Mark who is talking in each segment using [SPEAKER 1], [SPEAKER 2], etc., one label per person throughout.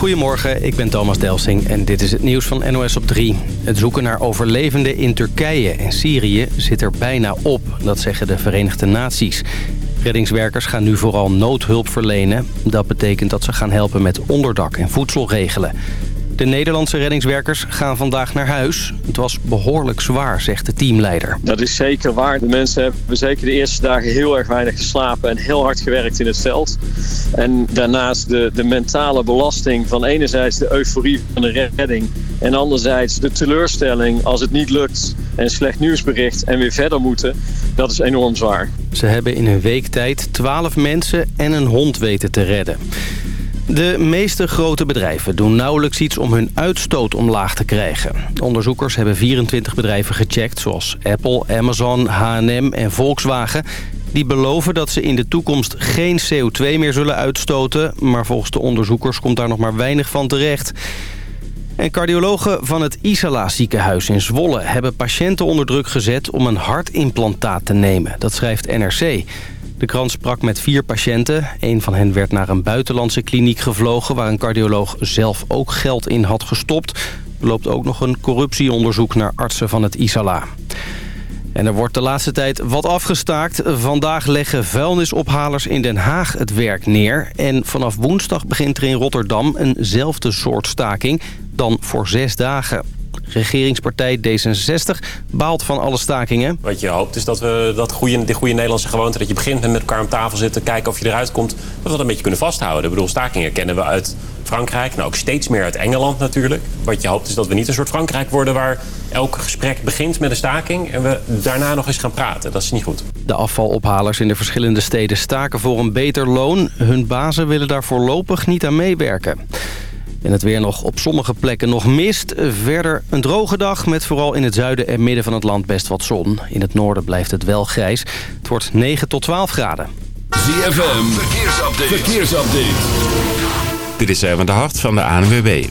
[SPEAKER 1] Goedemorgen, ik ben Thomas Delsing en dit is het nieuws van NOS op 3. Het zoeken naar overlevenden in Turkije en Syrië zit er bijna op, dat zeggen de Verenigde Naties. Reddingswerkers gaan nu vooral noodhulp verlenen. Dat betekent dat ze gaan helpen met onderdak en voedsel regelen. De Nederlandse reddingswerkers gaan vandaag naar huis. Het was behoorlijk zwaar, zegt de teamleider.
[SPEAKER 2] Dat is zeker waar. De mensen hebben zeker de eerste dagen heel erg weinig geslapen en heel hard gewerkt in het veld. En daarnaast de, de mentale belasting van enerzijds de euforie van de redding... en anderzijds de teleurstelling als het niet lukt en slecht nieuwsbericht en weer verder moeten. Dat is enorm zwaar.
[SPEAKER 1] Ze hebben in een week tijd 12 mensen en een hond weten te redden. De meeste grote bedrijven doen nauwelijks iets om hun uitstoot omlaag te krijgen. Onderzoekers hebben 24 bedrijven gecheckt, zoals Apple, Amazon, H&M en Volkswagen. Die beloven dat ze in de toekomst geen CO2 meer zullen uitstoten... maar volgens de onderzoekers komt daar nog maar weinig van terecht. En cardiologen van het Isala ziekenhuis in Zwolle... hebben patiënten onder druk gezet om een hartimplantaat te nemen. Dat schrijft NRC. De krant sprak met vier patiënten. Een van hen werd naar een buitenlandse kliniek gevlogen... waar een cardioloog zelf ook geld in had gestopt. Er loopt ook nog een corruptieonderzoek naar artsen van het Isala. En er wordt de laatste tijd wat afgestaakt. Vandaag leggen vuilnisophalers in Den Haag het werk neer. En vanaf woensdag begint er in Rotterdam eenzelfde soort staking... dan voor zes dagen regeringspartij D66 baalt van alle stakingen.
[SPEAKER 3] Wat je hoopt is dat we dat goede, die goede Nederlandse gewoonte... dat je begint met met elkaar om tafel zitten, kijken of je eruit komt... dat we dat een beetje kunnen vasthouden. Ik bedoel, stakingen kennen we uit Frankrijk. Nou, ook steeds meer uit Engeland natuurlijk. Wat je hoopt is dat we niet een soort Frankrijk worden... waar elk gesprek begint met een staking... en we daarna nog eens gaan praten. Dat is niet goed.
[SPEAKER 1] De afvalophalers in de verschillende steden staken voor een beter loon. Hun bazen willen daar voorlopig niet aan meewerken. En het weer nog op sommige plekken nog mist. Verder een droge dag met vooral in het zuiden en midden van het land best wat zon. In het noorden blijft het wel grijs. Het wordt 9 tot 12 graden.
[SPEAKER 4] ZFM, verkeersupdate. verkeersupdate.
[SPEAKER 5] Dit is even de hart van de ANWB.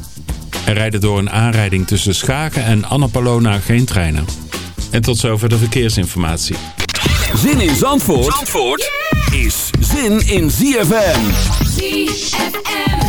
[SPEAKER 5] Er rijden door een aanrijding tussen Schaken en Annapolona geen treinen. En tot zover de verkeersinformatie.
[SPEAKER 4] Zin in Zandvoort, Zandvoort is zin in ZFM.
[SPEAKER 6] ZFM.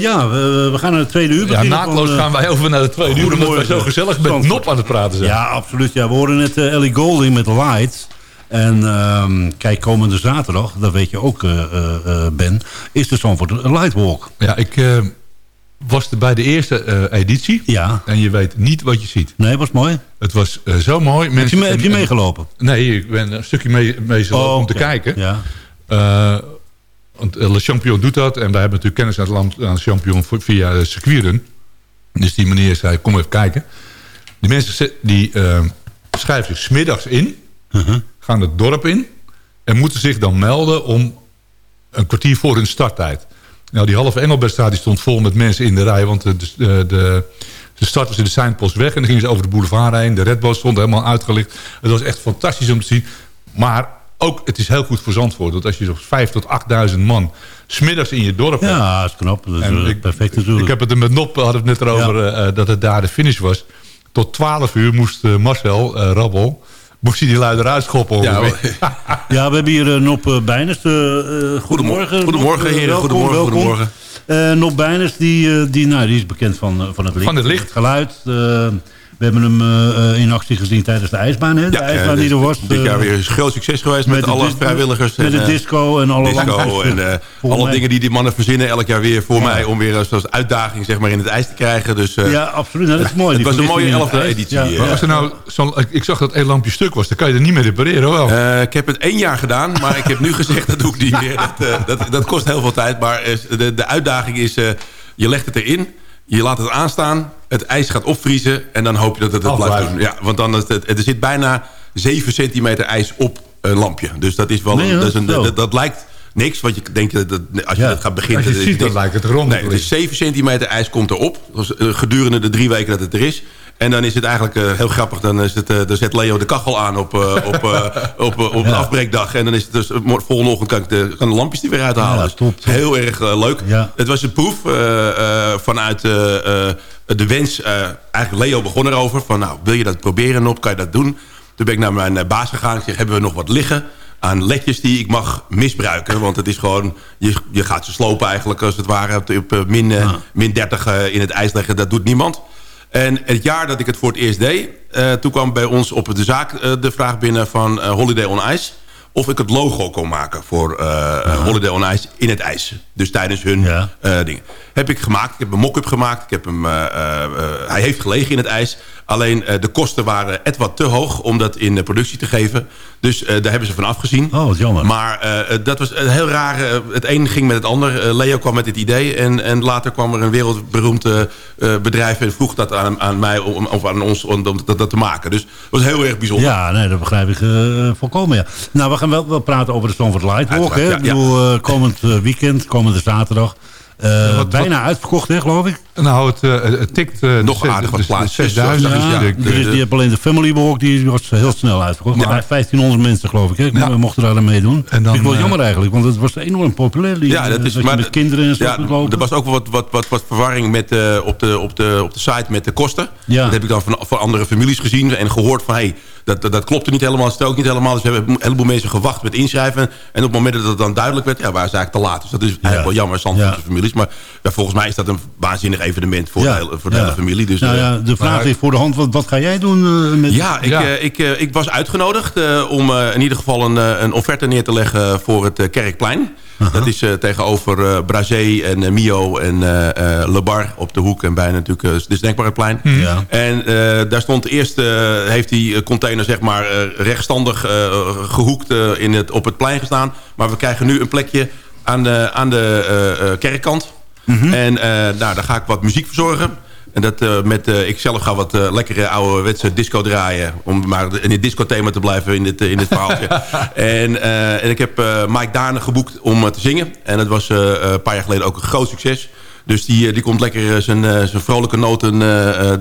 [SPEAKER 7] Ja, we, we gaan naar het tweede uur
[SPEAKER 8] Ja, naadloos
[SPEAKER 7] eh,
[SPEAKER 8] gaan wij over naar de tweede uur. Omdat wij zo gezellig met
[SPEAKER 7] Zandvoort.
[SPEAKER 8] Nop aan het praten zijn.
[SPEAKER 7] Ja, absoluut. Ja, we horen net eh, Ellie Golding met Light. En ehm, kijk, komende zaterdag, dat weet je ook, eh, eh, eh, Ben, is de Zandvoort Lightwalk.
[SPEAKER 8] Ja, ik eh, was er bij de eerste eh, editie.
[SPEAKER 7] Ja.
[SPEAKER 8] En je weet niet wat je ziet.
[SPEAKER 7] Nee, was mooi.
[SPEAKER 8] Het was eh, zo mooi.
[SPEAKER 7] Heb je,
[SPEAKER 8] Mensen,
[SPEAKER 7] me- heb je
[SPEAKER 8] en- en-
[SPEAKER 7] meegelopen?
[SPEAKER 8] Nee, ik ben een stukje mee, mee
[SPEAKER 7] Oh,
[SPEAKER 8] om te kijken.
[SPEAKER 7] Ja.
[SPEAKER 8] Eh, want eh, Le Champion doet dat. En wij hebben natuurlijk kennis aan het land aan Champion via uh, circuitrun. Dus die meneer zei, kom even kijken. Die mensen die eh, schrijven zich smiddags in.
[SPEAKER 7] Uh-huh.
[SPEAKER 8] Gaan het dorp in. En moeten zich dan melden om een kwartier voor hun starttijd. Nou, die halve Engelbertstraat die stond vol met mensen in de rij. Want de, de, de, de start was in de Seinpost weg. En dan gingen ze over de boulevard heen. De Red Bull stond helemaal uitgelicht. Het was echt fantastisch om te zien. Maar ook, het is heel goed voor Zandvoort. Want als je zo'n 5 tot 8.000 man smiddags in je dorp hebt.
[SPEAKER 7] Ja, dat is knap. Dat is eh,
[SPEAKER 8] ik-
[SPEAKER 7] perfect natuurlijk.
[SPEAKER 8] Ik heb het er met Nop, we het net erover, eh, eh, dat het daar de finish was. Tot 12 uur moest Marcel, eh Rabbel, moest hij die lui eruit schoppen.
[SPEAKER 9] Ja,
[SPEAKER 7] we hebben hier Nop uh, Bijners. goedemorgen.
[SPEAKER 9] Goedemorgen,
[SPEAKER 7] Nop, eh,
[SPEAKER 9] heren.
[SPEAKER 7] welkom,
[SPEAKER 9] Goedemorgen,
[SPEAKER 7] welkom.
[SPEAKER 9] goedemorgen.
[SPEAKER 7] Eh, Nop Bijners, die, die, nou, die is bekend van, van het licht.
[SPEAKER 8] Van het licht.
[SPEAKER 7] geluid. Eh, we hebben hem eh, eh, in actie gezien tijdens de ijsbaan. Hè? De ijsbaan die er was.
[SPEAKER 9] Dit
[SPEAKER 7] eh,
[SPEAKER 9] jaar weer een groot succes geweest met, alle vrijwilligers.
[SPEAKER 7] Met
[SPEAKER 9] en,
[SPEAKER 7] de
[SPEAKER 9] eh,
[SPEAKER 7] disco en alle
[SPEAKER 9] disco en eh, alle
[SPEAKER 7] mij-
[SPEAKER 9] dingen die die mannen verzinnen elk jaar weer voor
[SPEAKER 7] Ja.
[SPEAKER 9] mij om weer als, als uitdaging zeg maar, in het ijs te krijgen. Dus, eh,
[SPEAKER 7] Ja, absoluut. Nou, dat is mooi.
[SPEAKER 9] Het was een mooie
[SPEAKER 7] verlichting in het
[SPEAKER 9] 11e
[SPEAKER 7] ijs.
[SPEAKER 9] editie,
[SPEAKER 7] Ja.
[SPEAKER 9] eh.
[SPEAKER 8] Maar als er nou ik, zag dat één lampje stuk was, dan kan je er niet meer repareren. Wel.
[SPEAKER 9] Eh, ik heb het één jaar gedaan, maar ik heb nu gezegd dat doe ik niet meer. Dat, eh, dat, dat kost heel veel tijd, maar eh, de, de uitdaging is, eh, je legt het erin, je laat het aanstaan, het ijs gaat opvriezen en dan hoop je dat het het blijft doen. Ja, want dan is het, er zit bijna 7 centimeter ijs op een lampje. Dus dat is wel,
[SPEAKER 7] Nee,
[SPEAKER 9] een- dat, is een, dat, dat lijkt niks, want je denkt dat dat- als je
[SPEAKER 7] Ja.
[SPEAKER 9] dat gaat beginnen...
[SPEAKER 8] Als je ziet, dan lijkt het rond
[SPEAKER 9] Nee, het is 7 centimeter ijs komt erop. Dus, eh, gedurende de drie weken dat het er is. En dan is het eigenlijk eh, heel grappig. Dan, is het, eh, dan zet Leo de kachel aan op, eh, op, op, op de afbreekdag. En dan is het dus volgende ochtend kan ik de, kan de lampjes er weer uithalen.
[SPEAKER 7] Ja, top, top.
[SPEAKER 9] Heel erg leuk.
[SPEAKER 7] Ja.
[SPEAKER 9] Het was een proef vanuit de wens. eigenlijk Leo begon erover. Van nou, wil je dat proberen op? Kan je dat doen? Toen ben ik naar mijn baas gegaan. Ik zeg, hebben we nog wat liggen? aan ledjes die ik mag misbruiken. Want het is gewoon, je, je gaat ze slopen eigenlijk als het ware op, op min, min 30 eh, in het ijs leggen. Dat doet niemand. En het jaar dat ik het voor het eerst deed, eh, toen kwam bij ons op de zaak eh, de vraag binnen van eh, Holiday on Ice. Of ik het logo kon maken voor Holiday on Ice in het ijs. Dus tijdens hun
[SPEAKER 7] Ja.
[SPEAKER 9] dingen. Heb ik gemaakt. Ik heb een mock-up gemaakt. Ik heb hem, hij heeft gelegen in het ijs. Alleen eh, de kosten waren wat te hoog om dat in de productie te geven. Dus eh, daar hebben ze van afgezien.
[SPEAKER 7] Oh, wat jammer.
[SPEAKER 9] Maar eh, dat was een heel raar. eh, het een ging met het ander. Eh, Leo kwam met het idee. En, en later kwam er een wereldberoemd eh, eh, bedrijf en vroeg dat aan, aan mij om, of aan ons om, om dat, dat te maken. Dus het was heel erg bijzonder.
[SPEAKER 7] Ja, nee, dat begrijp ik eh, volkomen. Ja. Nou, we gaan wel, wel praten over de. Hè?
[SPEAKER 9] Uiteraard,
[SPEAKER 7] Ik
[SPEAKER 9] ja,
[SPEAKER 7] eh, komend eh, weekend, komende zaterdag. Eh,
[SPEAKER 8] wat-
[SPEAKER 7] bijna uitverkocht, hè, geloof ik.
[SPEAKER 8] Nou, het, eh, het tikt... eh,
[SPEAKER 9] Nog aardig wat
[SPEAKER 8] de- de
[SPEAKER 9] plaats.
[SPEAKER 8] 6000
[SPEAKER 9] Ja, ja.
[SPEAKER 8] de-
[SPEAKER 7] die hebt alleen de Family Walk, die was heel snel uitverkocht.
[SPEAKER 8] Maar
[SPEAKER 7] 1500 mensen, geloof ik. Hè?
[SPEAKER 8] Ja.
[SPEAKER 7] We mochten daar aan meedoen.
[SPEAKER 8] En dan,
[SPEAKER 7] ik wel jammer eigenlijk, want het was enorm populair. Die,
[SPEAKER 9] Ja, dat is,
[SPEAKER 7] dat
[SPEAKER 9] maar
[SPEAKER 7] met kinderen en zo
[SPEAKER 9] ja,
[SPEAKER 7] kunt lopen.
[SPEAKER 9] Er was ook wat, wat, wat, wat verwarring met, eh, op, de, op, de, op de site met de kosten.
[SPEAKER 7] Ja.
[SPEAKER 9] Dat heb ik dan van, van andere families gezien en gehoord van... Hey, dat, dat, dat klopte niet helemaal, dat ook niet helemaal. Dus we hebben een heleboel mensen gewacht met inschrijven. En op het moment dat het dan duidelijk werd, ja, waren ze eigenlijk te laat. Dus dat is eigenlijk wel jammer, Zandvoortse
[SPEAKER 7] Ja.
[SPEAKER 9] families. Maar ja, volgens mij is dat een waanzinnig evenement voor,
[SPEAKER 7] Ja,
[SPEAKER 9] de, hele, voor de hele familie. Dus,
[SPEAKER 7] nou
[SPEAKER 9] eh,
[SPEAKER 7] ja, de vraag
[SPEAKER 8] maar-
[SPEAKER 7] ligt voor de hand. Wat, wat ga jij doen eh, met...
[SPEAKER 9] ja, ik,
[SPEAKER 8] Ja.
[SPEAKER 9] eh, ik, eh, ik was uitgenodigd eh, om eh, in ieder geval een, eh, een offerte neer te leggen voor het eh, Dat is eh, tegenover eh Brazé en eh, Mio en eh eh Le Bar op de hoek. En bijna natuurlijk uh, de Snackbarplein.
[SPEAKER 7] Ja.
[SPEAKER 9] En eh, daar stond eerst, eh, heeft die container zeg maar eh, rechtstandig eh, gehoekt eh, in het, op het plein gestaan. Maar we krijgen nu een plekje aan de, aan de eh, eh, kerkkant. En eh, nou, daar ga ik wat muziek verzorgen. En dat eh, met, eh, ik zelf ga wat eh, lekkere ouderwetse disco draaien. Om maar in het disco-thema te blijven in dit, in dit verhaaltje. en, en ik heb Mike Dane geboekt om te zingen. En dat was een paar jaar geleden ook een groot succes. Dus die, eh, die komt lekker eh, zijn, eh, zijn vrolijke noten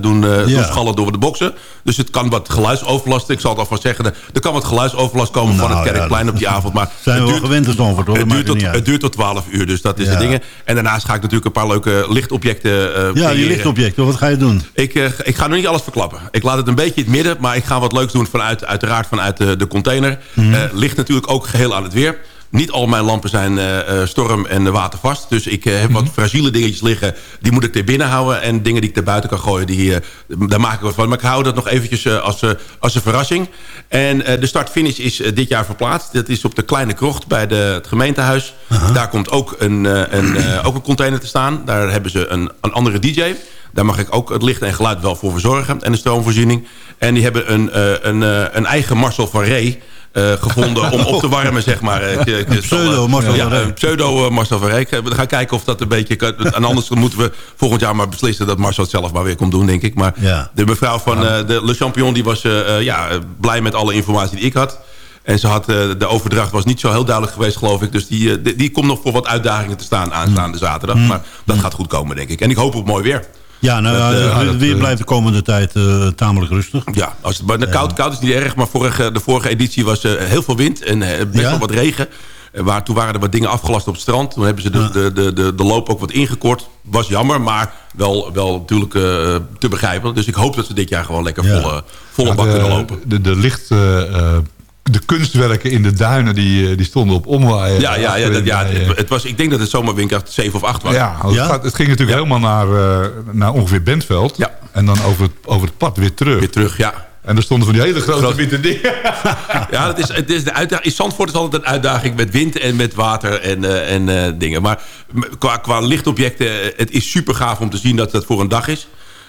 [SPEAKER 9] doen,
[SPEAKER 7] Ja.
[SPEAKER 9] doen schallen door de boksen. Dus het kan wat geluidsoverlast. Ik zal het alvast zeggen. Er kan wat geluidsoverlast komen van
[SPEAKER 7] Nou,
[SPEAKER 9] het
[SPEAKER 7] ja,
[SPEAKER 9] Kerkplein op die avond. Maar
[SPEAKER 7] Zijn we
[SPEAKER 9] het
[SPEAKER 7] wel gewend in Stamford, hoor.
[SPEAKER 9] Het duurt, tot, het duurt tot 12 uur, dus dat is de dingen. En daarnaast ga ik natuurlijk een paar leuke lichtobjecten
[SPEAKER 7] Ja, die
[SPEAKER 9] creëren.
[SPEAKER 7] lichtobjecten, wat ga je doen?
[SPEAKER 9] Ik, ik ga nog niet alles verklappen. Ik laat het een beetje in het midden, maar ik ga wat leuks doen vanuit, uiteraard vanuit de, de container. Eh, ligt natuurlijk ook geheel aan het weer. Niet al mijn lampen zijn eh, eh, storm- en watervast. Dus ik eh, heb wat fragiele dingetjes liggen. Die moet ik er binnen houden. En dingen die ik er buiten kan gooien, die, daar maak ik wat van. Maar ik hou dat nog eventjes als, als een verrassing. En de start-finish is dit jaar verplaatst. Dat is op de Kleine Krocht bij de, het gemeentehuis. Daar komt ook een, een, ook een container te staan. Daar hebben ze een, een andere DJ. Daar mag ik ook het licht en geluid wel voor verzorgen. En de stroomvoorziening. En die hebben een, een, een eigen Marcel van Ree... eh, gevonden om op te warmen, zeg maar. Eh, eh,
[SPEAKER 7] pseudo Marcel
[SPEAKER 9] ja,
[SPEAKER 7] van
[SPEAKER 9] pseudo eh, Marcel van Ree. We gaan kijken of dat een beetje... kan. En anders moeten we volgend jaar maar beslissen... dat Marcel het zelf maar weer komt doen, denk ik. Maar
[SPEAKER 7] Ja.
[SPEAKER 9] de mevrouw van eh, de Le Champion... die was ja, blij met alle informatie die ik had. En ze had, de overdracht was niet zo heel duidelijk geweest, geloof ik. Dus die, die, die komt nog voor wat uitdagingen te staan aanstaande zaterdag. Maar dat gaat goed komen, denk ik. En ik hoop op mooi weer.
[SPEAKER 7] Ja, nou,
[SPEAKER 9] eh,
[SPEAKER 7] het
[SPEAKER 9] dat,
[SPEAKER 7] weer
[SPEAKER 9] eh,
[SPEAKER 7] blijft de komende tijd eh, tamelijk rustig.
[SPEAKER 9] Ja, als het, maar de koud, koud is niet erg, maar vorige, de vorige editie was eh, heel veel wind en eh, best
[SPEAKER 7] Ja?
[SPEAKER 9] wel wat regen. Eh, waar, toen waren er wat dingen afgelast op het strand. Toen hebben ze de,
[SPEAKER 7] Ja.
[SPEAKER 9] de, de, de, de loop ook wat ingekort. Was jammer, maar wel, wel natuurlijk eh, te begrijpen. Dus ik hoop dat ze dit jaar gewoon lekker
[SPEAKER 7] Ja.
[SPEAKER 9] volle, volle
[SPEAKER 8] Ja,
[SPEAKER 9] bak kunnen lopen.
[SPEAKER 8] De, de licht... de kunstwerken in de duinen die, eh, die stonden op omwaaien.
[SPEAKER 9] Ja, ja, ja, dat, ja het, het was, ik denk dat het zomaar windkracht 7 of 8 was.
[SPEAKER 8] Ja? Het, gaat- het ging natuurlijk helemaal naar, eh, naar ongeveer Bentveld.
[SPEAKER 9] Ja.
[SPEAKER 8] En dan over het, over het pad weer terug.
[SPEAKER 9] Weer terug, ja.
[SPEAKER 8] En er stonden van die hele grote
[SPEAKER 9] Groot-
[SPEAKER 8] witte dingen.
[SPEAKER 9] Ja, het is, het is de uitdaging. In Zandvoort is altijd een uitdaging met wind en met water en, eh, en eh, dingen. Maar qua, qua lichtobjecten, het is super gaaf om te zien dat dat voor een dag is.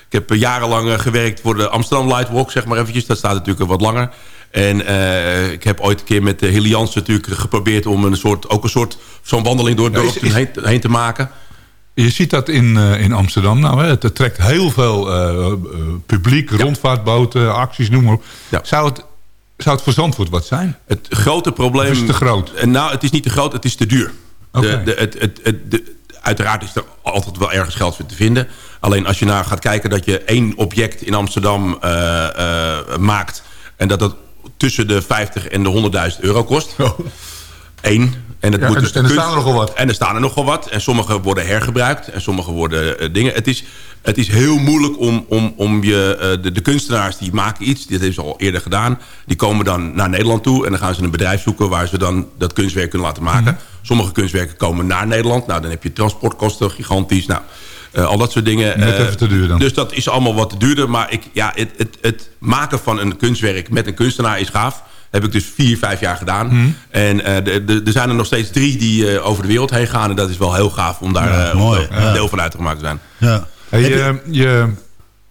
[SPEAKER 9] Ik heb jarenlang gewerkt voor de Amsterdam Lightwalk, zeg maar eventjes. Dat staat natuurlijk wat langer. En eh, ik heb ooit een keer met de Hilly Jansen natuurlijk geprobeerd... om een soort, ook een soort zo'n wandeling door het dorp heen, heen te maken.
[SPEAKER 8] Je ziet dat in, eh, in Amsterdam nou. Hè. Het trekt heel veel eh, eh, publiek, rondvaartboten, acties, noem maar op.
[SPEAKER 9] Ja.
[SPEAKER 8] Zou, het, zou het voor Zandvoort wat zijn?
[SPEAKER 9] Het grote probleem...
[SPEAKER 8] Of is het te groot?
[SPEAKER 9] Eh, Nou, het is niet te groot, het is te duur.
[SPEAKER 8] Oké.
[SPEAKER 9] De, de, het, het, het, de- uiteraard is er altijd wel ergens geld voor te vinden. Alleen als je nou gaat kijken dat je één object in Amsterdam eh, eh, maakt... en dat dat tussen de 50 en de 100.000 euro kost. Eén. En, het
[SPEAKER 8] Ja,
[SPEAKER 9] moet
[SPEAKER 8] en-
[SPEAKER 9] dus
[SPEAKER 8] er
[SPEAKER 9] kunst-
[SPEAKER 8] staan er nogal wat.
[SPEAKER 9] En er staan er nogal wat. En sommige worden hergebruikt. En sommige worden eh, dingen. Het is, het is heel moeilijk om, om, om je... eh, de, de kunstenaars die maken iets. Dit hebben ze al eerder gedaan. Die komen dan naar Nederland toe. En dan gaan ze een bedrijf zoeken... waar ze dan dat kunstwerk kunnen laten maken.
[SPEAKER 8] Mhm.
[SPEAKER 9] Sommige kunstwerken komen naar Nederland. Nou, dan heb je transportkosten gigantisch. Nou, al dat soort dingen.
[SPEAKER 8] Net
[SPEAKER 9] Eh,
[SPEAKER 8] even te duur dan.
[SPEAKER 9] Dus dat is allemaal wat te duurder. Maar ik, ja, het, het, het maken van een kunstwerk met een kunstenaar is gaaf. Heb ik dus vier, vijf jaar gedaan.
[SPEAKER 8] Mhm.
[SPEAKER 9] En eh, de- de- er zijn er nog steeds drie die eh, over de wereld heen gaan. En dat is wel heel gaaf om daar
[SPEAKER 7] Ja,
[SPEAKER 9] eh,
[SPEAKER 7] mooi, ja.
[SPEAKER 9] deel van uitgemaakt te zijn.
[SPEAKER 7] Ja.
[SPEAKER 8] Hey, je, je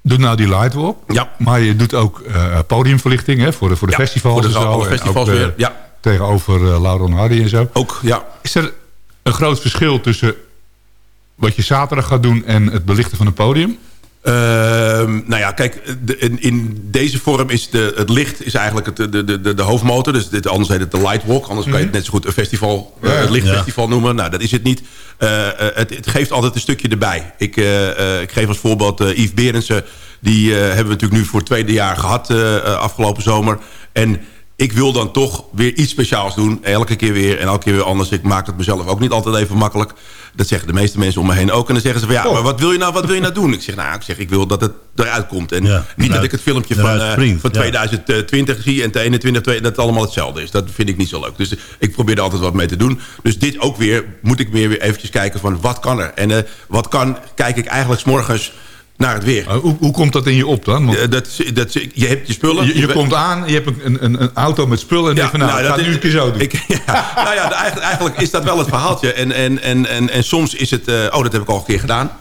[SPEAKER 8] doet nou die lightwalk.
[SPEAKER 9] Ja.
[SPEAKER 8] Maar je doet ook eh, podiumverlichting hè, voor de, voor de
[SPEAKER 9] Ja,
[SPEAKER 8] festivals
[SPEAKER 9] voor de-
[SPEAKER 8] en zo.
[SPEAKER 9] alle
[SPEAKER 8] En
[SPEAKER 9] festivals
[SPEAKER 8] ook, eh,
[SPEAKER 9] weer, ja.
[SPEAKER 8] Tegenover uh, Lauren Hardy en zo.
[SPEAKER 9] Ook, ja.
[SPEAKER 8] Is er een groot verschil tussen wat je zaterdag gaat doen en het belichten van het podium?
[SPEAKER 9] Ehm, nou ja, kijk, de- in, in deze vorm is de, het licht is eigenlijk het, de, de, de, de hoofdmotor. Dus dit, anders heet het de Lightwalk. Anders kan je het net zo goed een festival, eh, het lichtfestival noemen. Nou, dat is het niet. Eh, eh, het, het geeft altijd een stukje erbij. Ik, eh, eh, ik geef als voorbeeld eh, Yves Berendsen. Die eh, hebben we natuurlijk nu voor het tweede jaar gehad eh, eh, afgelopen zomer. En ik wil dan toch weer iets speciaals doen. Elke keer weer en elke keer weer anders. Ik maak het mezelf ook niet altijd even makkelijk. Dat zeggen de meeste mensen om me heen ook. En dan zeggen ze van ja, maar wat wil je nou, wat wil je nou doen? Ik zeg nou, ik zeg ik wil dat het eruit komt. En
[SPEAKER 7] Ja,
[SPEAKER 9] niet dat ik het filmpje van, eh, van
[SPEAKER 7] ja.
[SPEAKER 9] 2020 zie en 2021 dat het allemaal hetzelfde is. Dat vind ik niet zo leuk. Dus ik probeer er altijd wat mee te doen. Dus dit ook weer, moet ik meer weer eventjes kijken van wat kan er? En eh, wat kan, kijk ik eigenlijk 's morgens naar het weer.
[SPEAKER 8] Uh, hoe, hoe komt dat in je op dan? Want
[SPEAKER 9] Eh, dat, dat, je hebt je spullen.
[SPEAKER 8] je, komt aan, je hebt een, een, een auto met spullen en denk van nou, ga
[SPEAKER 9] dat
[SPEAKER 8] het nu een keer zo doen.
[SPEAKER 9] Ik, ja, nou ja, eigenlijk, eigenlijk is dat wel het verhaaltje. En, en, en, en, en soms is het... eh, oh, dat heb ik al een keer gedaan.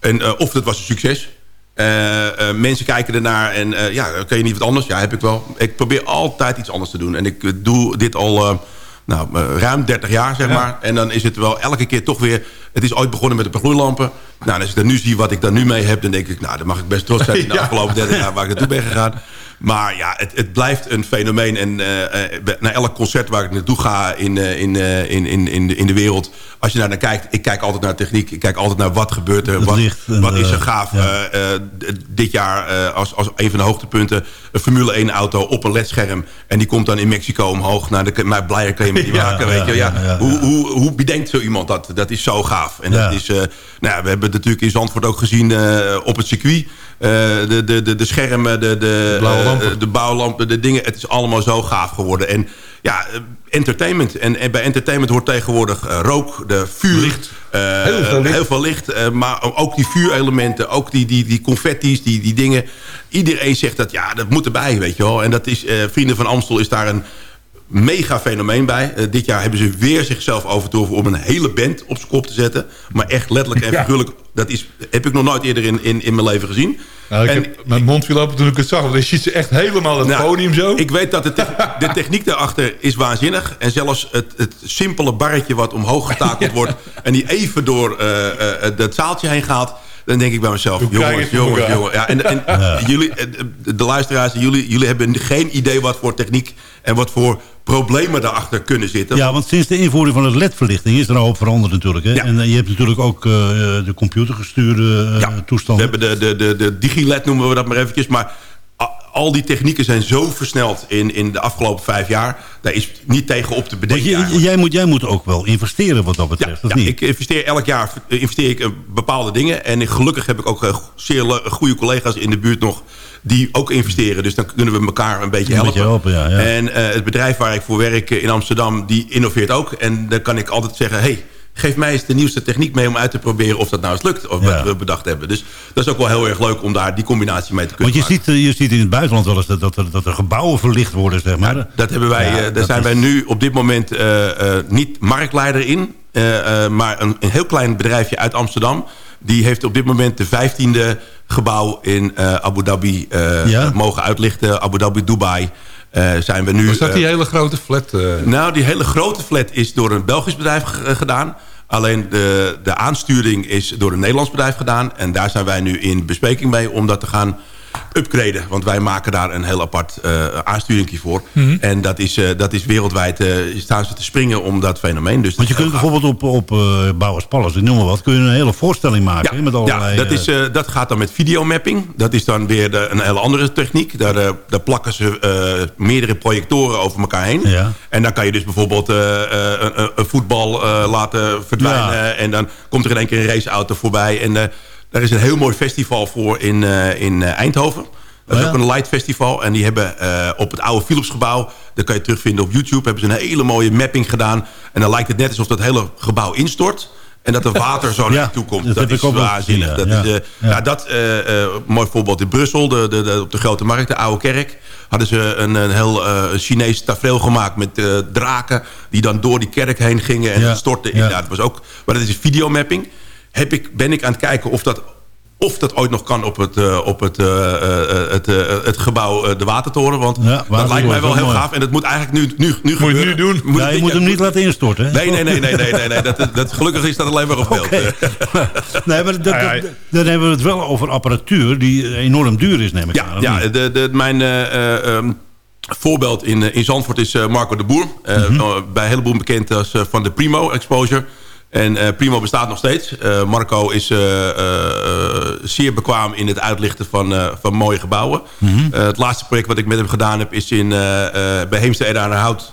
[SPEAKER 9] En, eh, of dat was een succes. Eh, eh, mensen kijken ernaar en eh, ja, kan je niet wat anders? Ja, heb ik wel. Ik probeer altijd iets anders te doen. En ik eh, doe dit al... nou, eh, ruim 30 jaar, zeg maar. En dan is het wel elke keer toch weer... Het is ooit begonnen met de gloeilampen. Nou, en als ik dan nu zie wat ik dan nu mee heb... dan denk ik, nou, dan mag ik best trots zijn... in de
[SPEAKER 8] Ja.
[SPEAKER 9] afgelopen 30 jaar waar ik naartoe ben gegaan. Maar ja, het, het blijft een fenomeen. En eh, eh, naar elk concert waar ik naartoe ga in, eh, in, in, in, in, de, in de wereld... als je daar naar kijkt, ik kijk altijd naar techniek. Ik kijk altijd naar wat gebeurt er. Wat, wat is er gaaf.
[SPEAKER 7] ja.
[SPEAKER 9] Dit jaar als, als een van de hoogtepunten... een Formule 1 auto op een ledscherm. En die komt dan in Mexico omhoog. Nou, de, maar blijer kan je me niet
[SPEAKER 8] Ja,
[SPEAKER 9] maken,
[SPEAKER 7] ja,
[SPEAKER 9] weet je. Ja,
[SPEAKER 7] ja,
[SPEAKER 9] hoe, hoe, hoe bedenkt zo iemand dat? Dat is zo gaaf. En dat is, nou ja, we hebben het natuurlijk in Zandvoort ook gezien op het circuit. Eh, de, de, de, de schermen, de, de,
[SPEAKER 8] blauwe
[SPEAKER 9] eh,
[SPEAKER 8] lampen.
[SPEAKER 9] de bouwlampen, de dingen. Het is allemaal zo gaaf geworden. En ja, eh, entertainment. En, en bij entertainment hoort tegenwoordig rook, de vuur.
[SPEAKER 8] Licht.
[SPEAKER 9] eh,
[SPEAKER 8] Heel veel licht.
[SPEAKER 9] heel veel licht. maar ook die vuurelementen, ook die, die, die confetti's, die, die dingen. Iedereen zegt dat, ja, dat moet erbij, weet je wel. En dat is, Vrienden van Amstel is daar een mega fenomeen bij. Eh, dit jaar hebben ze weer zichzelf overtroffen om een hele band op zijn kop te zetten. Maar echt letterlijk en
[SPEAKER 8] Ja.
[SPEAKER 9] figuurlijk, dat is, heb ik nog nooit eerder in, in, in mijn leven gezien.
[SPEAKER 8] Nou, ik
[SPEAKER 9] En-
[SPEAKER 8] heb mijn mond viel open toen ik het zag. Want je ziet ze echt helemaal het
[SPEAKER 9] nou,
[SPEAKER 8] podium zo.
[SPEAKER 9] Ik weet dat de, te- de techniek daarachter is waanzinnig. En zelfs het, het simpele barretje wat omhoog getakeld wordt... en die even door eh, eh, het zaaltje heen gaat... dan denk ik bij mezelf, jongens, jongens, jongens. Ja, en en Jullie, eh, de luisteraars, jullie, jullie hebben geen idee wat voor techniek... en wat voor problemen daarachter kunnen zitten.
[SPEAKER 7] Ja, want sinds de invoering van het LED-verlichting is er een hoop veranderd natuurlijk. Hè?
[SPEAKER 9] Ja.
[SPEAKER 7] En eh, je hebt natuurlijk ook eh, de computergestuurde eh,
[SPEAKER 9] Ja, We
[SPEAKER 7] toestanden.
[SPEAKER 9] hebben de, de, de, de DigiLED noemen we dat maar eventjes. Maar al die technieken zijn zo versneld in, in de afgelopen vijf jaar. Daar is niet tegen op te bedenken.
[SPEAKER 7] je, jij, moet, jij moet ook wel investeren wat dat
[SPEAKER 9] Ja,
[SPEAKER 7] betreft, of
[SPEAKER 9] ja,
[SPEAKER 7] niet?
[SPEAKER 9] ik investeer elk jaar eh, investeer ik in bepaalde dingen. En gelukkig heb ik ook eh, zeer goede collega's in de buurt nog... die ook investeren. Dus dan kunnen we elkaar een beetje
[SPEAKER 7] Een
[SPEAKER 9] helpen.
[SPEAKER 7] beetje helpen, ja, ja.
[SPEAKER 9] En eh, het bedrijf waar ik voor werk eh, in Amsterdam... die innoveert ook. En dan kan ik altijd zeggen... Hey, geef mij eens de nieuwste techniek mee om uit te proberen... of dat nou eens lukt, of wat we bedacht hebben. Dus dat is ook wel heel erg leuk om daar die combinatie mee te kunnen
[SPEAKER 7] Want je
[SPEAKER 9] maken.
[SPEAKER 7] ziet, eh, je ziet in het buitenland wel eens dat, dat, er, dat er gebouwen verlicht worden, zeg maar.
[SPEAKER 9] Dat hebben wij, eh, daar
[SPEAKER 7] dat
[SPEAKER 9] zijn
[SPEAKER 7] is-
[SPEAKER 9] wij nu op dit moment eh, niet marktleider in. maar een, een heel klein bedrijfje uit Amsterdam. Die heeft op dit moment de vijftiende gebouw in Abu Dhabi
[SPEAKER 7] Ja.
[SPEAKER 9] mogen uitlichten. Abu Dhabi, Dubai. Eh, zijn we nu...
[SPEAKER 8] Was dat die
[SPEAKER 9] eh,
[SPEAKER 8] hele grote flat? eh,
[SPEAKER 9] nou, die hele grote flat is door een Belgisch bedrijf ge- gedaan. Alleen de, de aansturing is door een Nederlands bedrijf gedaan. En daar zijn wij nu in bespreking mee om dat te gaan upgraden. Want wij maken daar een heel apart eh aansturing voor.
[SPEAKER 7] Mhm.
[SPEAKER 9] En dat is, eh, dat is wereldwijd, eh, staan ze te springen om dat fenomeen. Dus
[SPEAKER 7] Want je kunt bijvoorbeeld op, op eh Bouwers Palace, ik noem maar wat... kun je een hele voorstelling maken hè, met allerlei...
[SPEAKER 9] ja dat, is, eh, dat gaat dan met videomapping. Dat is dan weer de, een hele andere techniek. Daar, daar plakken ze eh, meerdere projectoren over elkaar heen.
[SPEAKER 7] Ja.
[SPEAKER 9] En dan kan je dus bijvoorbeeld eh, eh, een, voetbal eh, laten verdwijnen.
[SPEAKER 7] Ja.
[SPEAKER 9] En dan komt er in één keer een raceauto voorbij. En eh, daar is een heel mooi festival voor in, eh, in eh, Eindhoven. Dat is
[SPEAKER 7] Oh ja?
[SPEAKER 9] ook een light festival. En die hebben eh, op het oude Philipsgebouw... dat kan je terugvinden op YouTube... hebben ze een hele mooie mapping gedaan. En dan lijkt het net alsof dat hele gebouw instort... En dat er water zo naar
[SPEAKER 7] Ja,
[SPEAKER 9] toe komt.
[SPEAKER 7] dat
[SPEAKER 9] is waanzinnig. dat
[SPEAKER 7] ja.
[SPEAKER 9] is,
[SPEAKER 7] Ja.
[SPEAKER 9] ja, dat, mooi voorbeeld in Brussel, de, de, de- op de Grote Markt, de Oude Kerk. Hadden ze een, een heel eh Chinees tafereel gemaakt met draken... die dan door die kerk heen gingen en
[SPEAKER 7] Ja,
[SPEAKER 9] het stortte.
[SPEAKER 7] ja.
[SPEAKER 9] Dat was ook, maar dat is videomapping. Heb ik, ben ik aan het kijken of dat, of dat ooit nog kan op het, eh, op het, eh, eh, het, eh, het gebouw De Watertoren. Want
[SPEAKER 7] Ja,
[SPEAKER 9] dat lijkt mij wel heel
[SPEAKER 7] mooi.
[SPEAKER 9] gaaf. En dat moet eigenlijk nu, nu, nu
[SPEAKER 8] Moet je
[SPEAKER 9] gebeuren.
[SPEAKER 8] nu doen.
[SPEAKER 9] Moet
[SPEAKER 7] ja, je moet hem niet laten instorten. Hè?
[SPEAKER 9] Nee, nee, nee, nee, nee, nee, nee. Dat, dat, gelukkig is dat alleen maar op beeld.
[SPEAKER 7] Nee, maar dat, dan hebben we het wel over apparatuur die enorm duur is, neem ik aan.
[SPEAKER 9] Ja, de, de, mijn eh, eh, ehm, voorbeeld in, in Zandvoort is eh, Marco de Boer. Eh,
[SPEAKER 7] Mhm.
[SPEAKER 9] Bij een heleboel bekend als van de Primo Exposure. En eh, Primo bestaat nog steeds. Eh, Marco is eh, zeer bekwaam in het uitlichten van, van mooie gebouwen.
[SPEAKER 7] Mhm.
[SPEAKER 9] Het laatste project wat ik met hem gedaan heb... is in, bij Heemstede aan de Hout.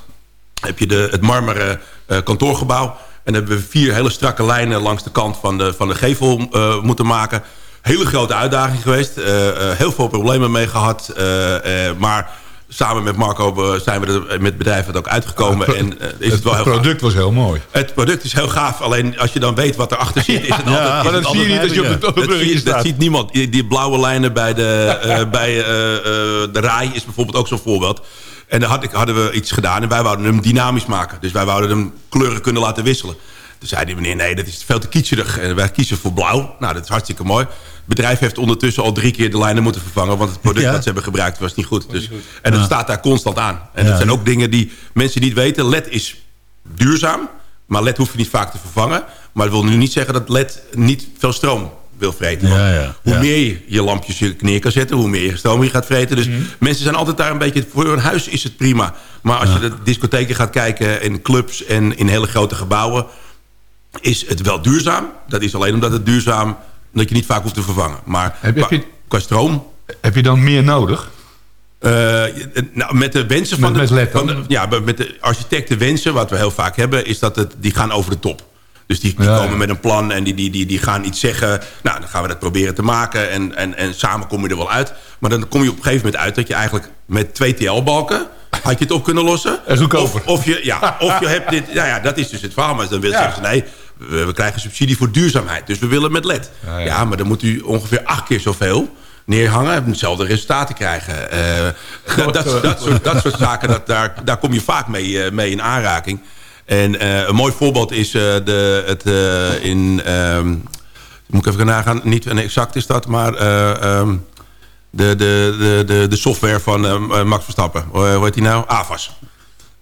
[SPEAKER 9] Heb je de, het marmeren kantoorgebouw. En hebben we vier hele strakke lijnen langs de kant van de, van de gevel moeten maken. Hele grote uitdaging geweest. Heel veel problemen mee gehad. Eh, eh, maar samen met Marco eh, zijn we er met het ook uitgekomen. en eh, is het, wel heel gaaf.
[SPEAKER 8] product was heel mooi.
[SPEAKER 9] Het product is heel gaaf. Alleen als je dan weet wat erachter zit... Is het altijd,
[SPEAKER 7] maar
[SPEAKER 9] is
[SPEAKER 8] dat zie je niet als je op het, op
[SPEAKER 9] dat, zie, dat ziet niemand. Die, die blauwe lijnen bij de, eh, bij, de RAI is bijvoorbeeld ook zo'n voorbeeld. En dan had ik, hadden we iets gedaan en wij wouden hem dynamisch maken. Dus wij wouden hem kleuren kunnen laten wisselen. Toen zei die meneer, nee, dat is veel te kitscherig. En wij kiezen voor blauw. Nou, dat is hartstikke mooi. Het bedrijf heeft ondertussen al drie keer de lijnen moeten vervangen... want het product
[SPEAKER 7] Ja.
[SPEAKER 9] dat ze hebben gebruikt was niet goed. Dus, en dat staat daar constant aan. En
[SPEAKER 7] Ja.
[SPEAKER 9] dat zijn ook dingen die mensen niet weten. LED is duurzaam, maar LED hoef je niet vaak te vervangen. Maar dat wil nu niet zeggen dat LED niet veel stroom wil vreten.
[SPEAKER 7] Ja,
[SPEAKER 9] Want
[SPEAKER 7] ja,
[SPEAKER 9] Hoe
[SPEAKER 7] ja.
[SPEAKER 9] meer je je lampjes je neer kan zetten, hoe meer je stroom je gaat vreten. Dus
[SPEAKER 7] Mhm.
[SPEAKER 9] mensen zijn altijd daar een beetje... Voor een huis is het prima. Maar als je de discotheken gaat kijken in clubs en in hele grote gebouwen... is het wel duurzaam. Dat is alleen omdat het duurzaam... dat je niet vaak hoeft te vervangen. Maar
[SPEAKER 8] Heb- je-
[SPEAKER 9] qua stroom...
[SPEAKER 8] Heb je dan meer nodig?
[SPEAKER 9] eh, nou, met de wensen van,
[SPEAKER 8] Met-
[SPEAKER 9] de,
[SPEAKER 8] met
[SPEAKER 9] van de- ja, met de architecten wensen, wat we heel vaak hebben, is dat het, die gaan over de top. Dus die, die
[SPEAKER 8] Ja,
[SPEAKER 9] komen
[SPEAKER 8] ja.
[SPEAKER 9] met een plan en die, die, die, die gaan iets zeggen. Nou, dan gaan we dat proberen te maken. En, en, en samen kom je er wel uit. Maar dan kom je op een gegeven moment uit dat je eigenlijk met twee TL-balken... had je het op kunnen lossen.
[SPEAKER 8] En.
[SPEAKER 9] Of, of, je, ja, of je hebt dit... Nou ja, dat is dus het verhaal. Maar dan wil
[SPEAKER 8] Ja.
[SPEAKER 9] zeggen ze, nee, we, we krijgen subsidie voor duurzaamheid. Dus we willen met LED.
[SPEAKER 8] Ja,
[SPEAKER 9] Ja,
[SPEAKER 8] ja.
[SPEAKER 9] maar dan moet u ongeveer acht keer zoveel neerhangen... en hetzelfde resultaten krijgen. Eh, dat, dat, dat, soort, dat soort zaken, dat, daar, daar kom je vaak mee, eh, mee in aanraking. En eh, een mooi voorbeeld is eh, de, het eh, in... ehm, moet ik even nagaan, niet exact is dat, maar... eh, ehm, de, de, de, de, de software van eh, Max Verstappen. Hoe heet die nou? AVAS.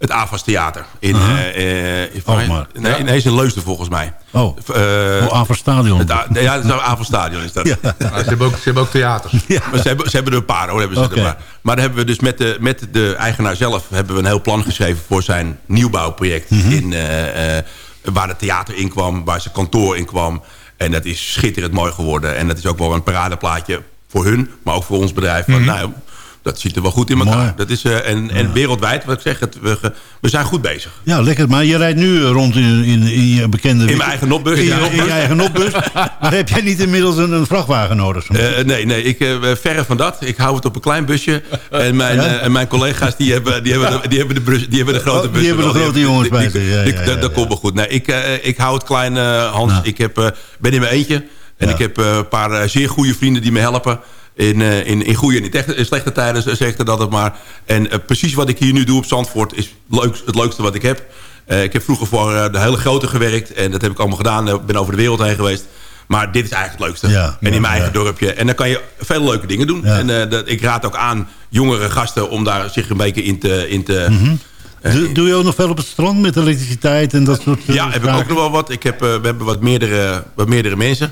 [SPEAKER 9] Het AVAS Theater. In, eh, eh, in-
[SPEAKER 7] Alkmaar.
[SPEAKER 9] nee, nee, is in Leusden volgens mij.
[SPEAKER 7] Oh,
[SPEAKER 9] Eh,
[SPEAKER 7] oh Aver Stadion.
[SPEAKER 9] het ja, het avondstadion is dat.
[SPEAKER 7] Ja.
[SPEAKER 8] Ja, ze, hebben ook, ze hebben ook theaters.
[SPEAKER 9] Maar ze, hebben, ze hebben er een paar hoor. Hebben ze er
[SPEAKER 7] Oké.
[SPEAKER 9] maar. maar dan hebben we dus met de, met de eigenaar zelf... hebben we een heel plan geschreven voor zijn nieuwbouwproject.
[SPEAKER 7] Mhm.
[SPEAKER 9] in, eh, eh, waar het theater in kwam, waar zijn kantoor in kwam. En dat is schitterend mooi geworden. En dat is ook wel een paradeplaatje voor hun, maar ook voor ons bedrijf. Van, nou, dat ziet er wel goed in elkaar.
[SPEAKER 7] Mooi.
[SPEAKER 9] Dat is, eh, en, en wereldwijd, wat ik zeg, het, we, we zijn goed bezig.
[SPEAKER 7] Ja, lekker. Maar je rijdt nu rond in, in, in je bekende...
[SPEAKER 9] In mijn eigen nopbus.
[SPEAKER 7] In je,
[SPEAKER 9] Ja.
[SPEAKER 7] in je eigen nopbus. maar heb jij niet inmiddels een, een vrachtwagen nodig?
[SPEAKER 9] Eh, nee, nee, ik eh, verre van dat. Ik hou het op een klein busje. En mijn,
[SPEAKER 7] Ja?
[SPEAKER 9] eh, en mijn collega's die hebben, die hebben, de, die hebben, de, die hebben de grote
[SPEAKER 7] Oh, die
[SPEAKER 9] bussen.
[SPEAKER 7] hebben de grote jongens
[SPEAKER 9] die-
[SPEAKER 7] bij
[SPEAKER 9] die-
[SPEAKER 7] zich.
[SPEAKER 9] Die- dat- komt wel goed. Nee, ik, eh, ik hou het klein, eh, Hans. Ik heb, eh, ben in mijn eentje. En ik heb eh, een paar eh, zeer goede vrienden die me helpen. In, eh, in, in goede en in techte- in slechte tijden, zeg ik dat het maar. En eh, precies wat ik hier nu doe op Zandvoort is leuk, het leukste wat ik heb. Eh, ik heb vroeger voor de hele grote gewerkt. En dat heb ik allemaal gedaan. Ik ben over de wereld heen geweest. Maar dit is eigenlijk het leukste.
[SPEAKER 7] Ja,
[SPEAKER 9] en in mijn eigen
[SPEAKER 7] ja.
[SPEAKER 9] dorpje. En dan kan je veel leuke dingen doen.
[SPEAKER 7] Ja.
[SPEAKER 9] En dat, ik raad ook aan jongere gasten om daar zich een beetje in te... In te
[SPEAKER 7] Mhm. Doe, doe je ook nog veel op het strand met elektriciteit en dat soort
[SPEAKER 9] ja, heb ik ook nog wel wat. Ik heb, we hebben wat meerdere, wat meerdere mensen.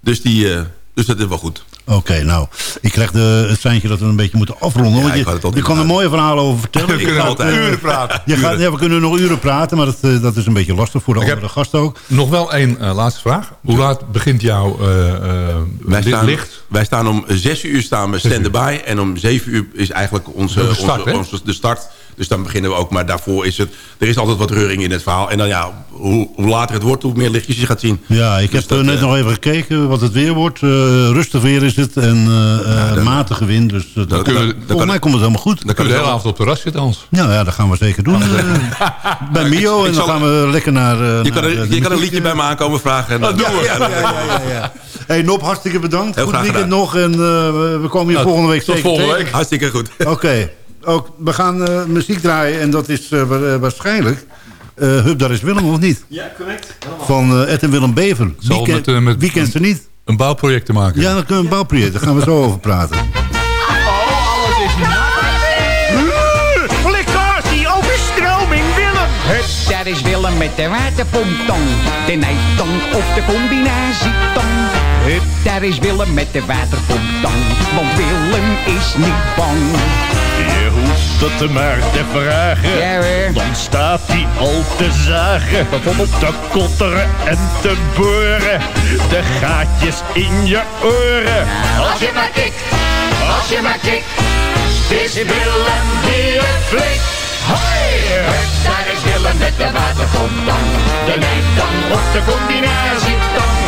[SPEAKER 9] Dus, die, dus dat is wel goed.
[SPEAKER 7] Oké, nou, ik krijg de, het seintje dat we een beetje moeten afronden.
[SPEAKER 9] Ja,
[SPEAKER 7] want
[SPEAKER 9] ik
[SPEAKER 7] je,
[SPEAKER 9] had het al
[SPEAKER 7] je
[SPEAKER 9] niet
[SPEAKER 7] kan er mooie verhalen over vertellen.
[SPEAKER 8] We kunnen altijd uren praten.
[SPEAKER 7] Je gaat, ja, we kunnen nog uren praten, maar dat, eh, dat is een beetje lastig voor de
[SPEAKER 8] Ik
[SPEAKER 7] andere gasten ook.
[SPEAKER 8] Nog wel één eh, laatste vraag. Hoe laat begint jouw eh eh,
[SPEAKER 9] Wij staan,
[SPEAKER 8] licht?
[SPEAKER 9] wij staan om 6 uur staan we stand-by. En om 7 uur is eigenlijk onze,
[SPEAKER 8] De start,
[SPEAKER 9] onze, onze, de start. Dus dan beginnen we ook. Maar daarvoor is het... Er is altijd wat reuring in het verhaal. En dan ja, hoe, hoe later het wordt, hoe meer lichtjes je gaat zien.
[SPEAKER 7] Ja, ik
[SPEAKER 9] Dus
[SPEAKER 7] heb
[SPEAKER 9] dat,
[SPEAKER 7] eh, net nog even gekeken wat het weer wordt. Eh, rustig weer is het en eh, eh,
[SPEAKER 9] dan-
[SPEAKER 7] matige wind. Dus dat-
[SPEAKER 9] kunnen we-
[SPEAKER 7] dat-
[SPEAKER 9] dan
[SPEAKER 7] volgens mij komt het helemaal goed.
[SPEAKER 9] Dan
[SPEAKER 8] We kunnen de
[SPEAKER 9] het
[SPEAKER 8] hele avond op het terras zitten, Hans.
[SPEAKER 7] Ja, ja, dat gaan we zeker doen. Eh, bij Mio
[SPEAKER 9] ik
[SPEAKER 7] en dan
[SPEAKER 9] zal-
[SPEAKER 7] gaan we lekker naar... eh,
[SPEAKER 9] Je kan,
[SPEAKER 7] naar,
[SPEAKER 9] er,
[SPEAKER 7] de
[SPEAKER 9] je kan een liedje bij me aankomen vragen. En dan doen we.
[SPEAKER 7] Ja, ja, ja, ja, ja. Hey Nop, hartstikke bedankt.
[SPEAKER 9] Heel
[SPEAKER 7] Goed weekend
[SPEAKER 9] gedaan.
[SPEAKER 7] nog en we, we komen je
[SPEAKER 8] Nou,
[SPEAKER 7] volgende week
[SPEAKER 8] tot
[SPEAKER 7] zeker
[SPEAKER 8] volgende
[SPEAKER 7] tegen.
[SPEAKER 8] week.
[SPEAKER 9] Hartstikke goed.
[SPEAKER 7] Oké, ook, we gaan eh, muziek draaien en dat is eh, eh, waarschijnlijk... eh Hup, daar is Willem, of niet?
[SPEAKER 3] Ja, correct.
[SPEAKER 7] Van eh Ed en Willem Bever. Wie,
[SPEAKER 8] Zal
[SPEAKER 7] ken-
[SPEAKER 8] met, met-
[SPEAKER 7] wie kent ze niet?
[SPEAKER 8] Een bouwproject te maken.
[SPEAKER 7] Ja, dan kunnen we een bouwproject. Daar gaan we zo over praten.
[SPEAKER 10] Lekkasie, overstroming, Willem!
[SPEAKER 11] Hup, daar is Willem met de waterpomptong. De nijtong of de combinatietong. Hup, daar is Willem met de waterpomptong. Want Willem is niet bang.
[SPEAKER 10] Je hoeft het maar te vragen.
[SPEAKER 11] Ja hoor.
[SPEAKER 10] Dan staat hij al te zagen. Bijvoorbeeld te kotteren en te boren. De gaatjes in je oren.
[SPEAKER 11] Als je maar kikt, als je maar kikt. Het is Willem die het flikt. Hoi! Hup, daar is Willem met de waterpomptong. De nijtong of de combinatietong. Hup,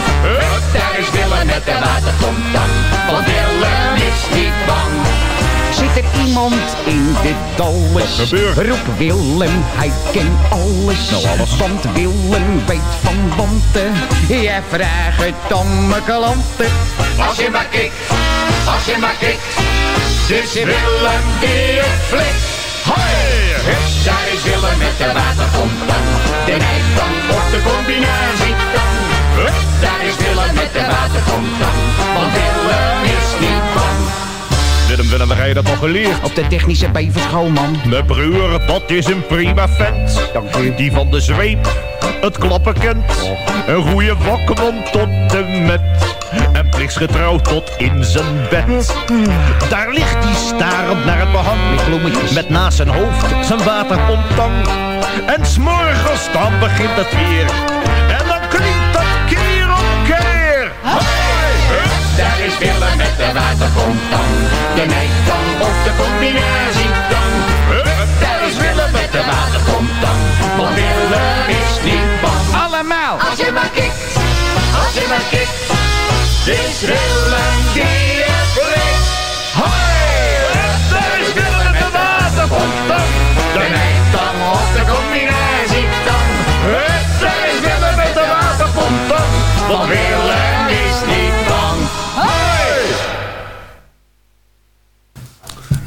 [SPEAKER 11] met de waterpomptong. Want Willem is niet bang. Zit er iemand in de dolles?
[SPEAKER 10] Wat gebeurt?
[SPEAKER 11] Roep Willem, hij kent alles.
[SPEAKER 10] Nou, alles.
[SPEAKER 11] Want Willem weet van wanten. Jij vraagt het om mijn klanten. Als je maar kikt, als je maar kikt. Is Willem die het flikt. Hoi! Daar is Willem met de waterpomptang. De nijtang of de combinatietang. Daar is Willem met de waterpomptang. Want Willem is niet bang.
[SPEAKER 10] Willem, Willem, waar heb je dat nog geleerd?
[SPEAKER 11] Op de technische beverschool, man.
[SPEAKER 10] Mijn broer, dat is een prima vent.
[SPEAKER 11] Dank u.
[SPEAKER 10] Die van de zweep het klappen kent. Een goede wakman tot en met. En plichtsgetrouw tot in zijn bed. Daar ligt hij starend naar het behang.
[SPEAKER 11] Met.
[SPEAKER 10] Met naast zijn hoofd zijn waterpomptang. En s'morgens dan begint het weer.
[SPEAKER 11] De waterpomptang. De nijtang of de combinatietang. Hup, daar is Willem met de waterpomptang. Want Willem is niet bang. Allemaal. Als je maar kikt, als je maar kikt. Is Willem die het flikt. Hoi, hup, daar is Willem met de waterpomptang. van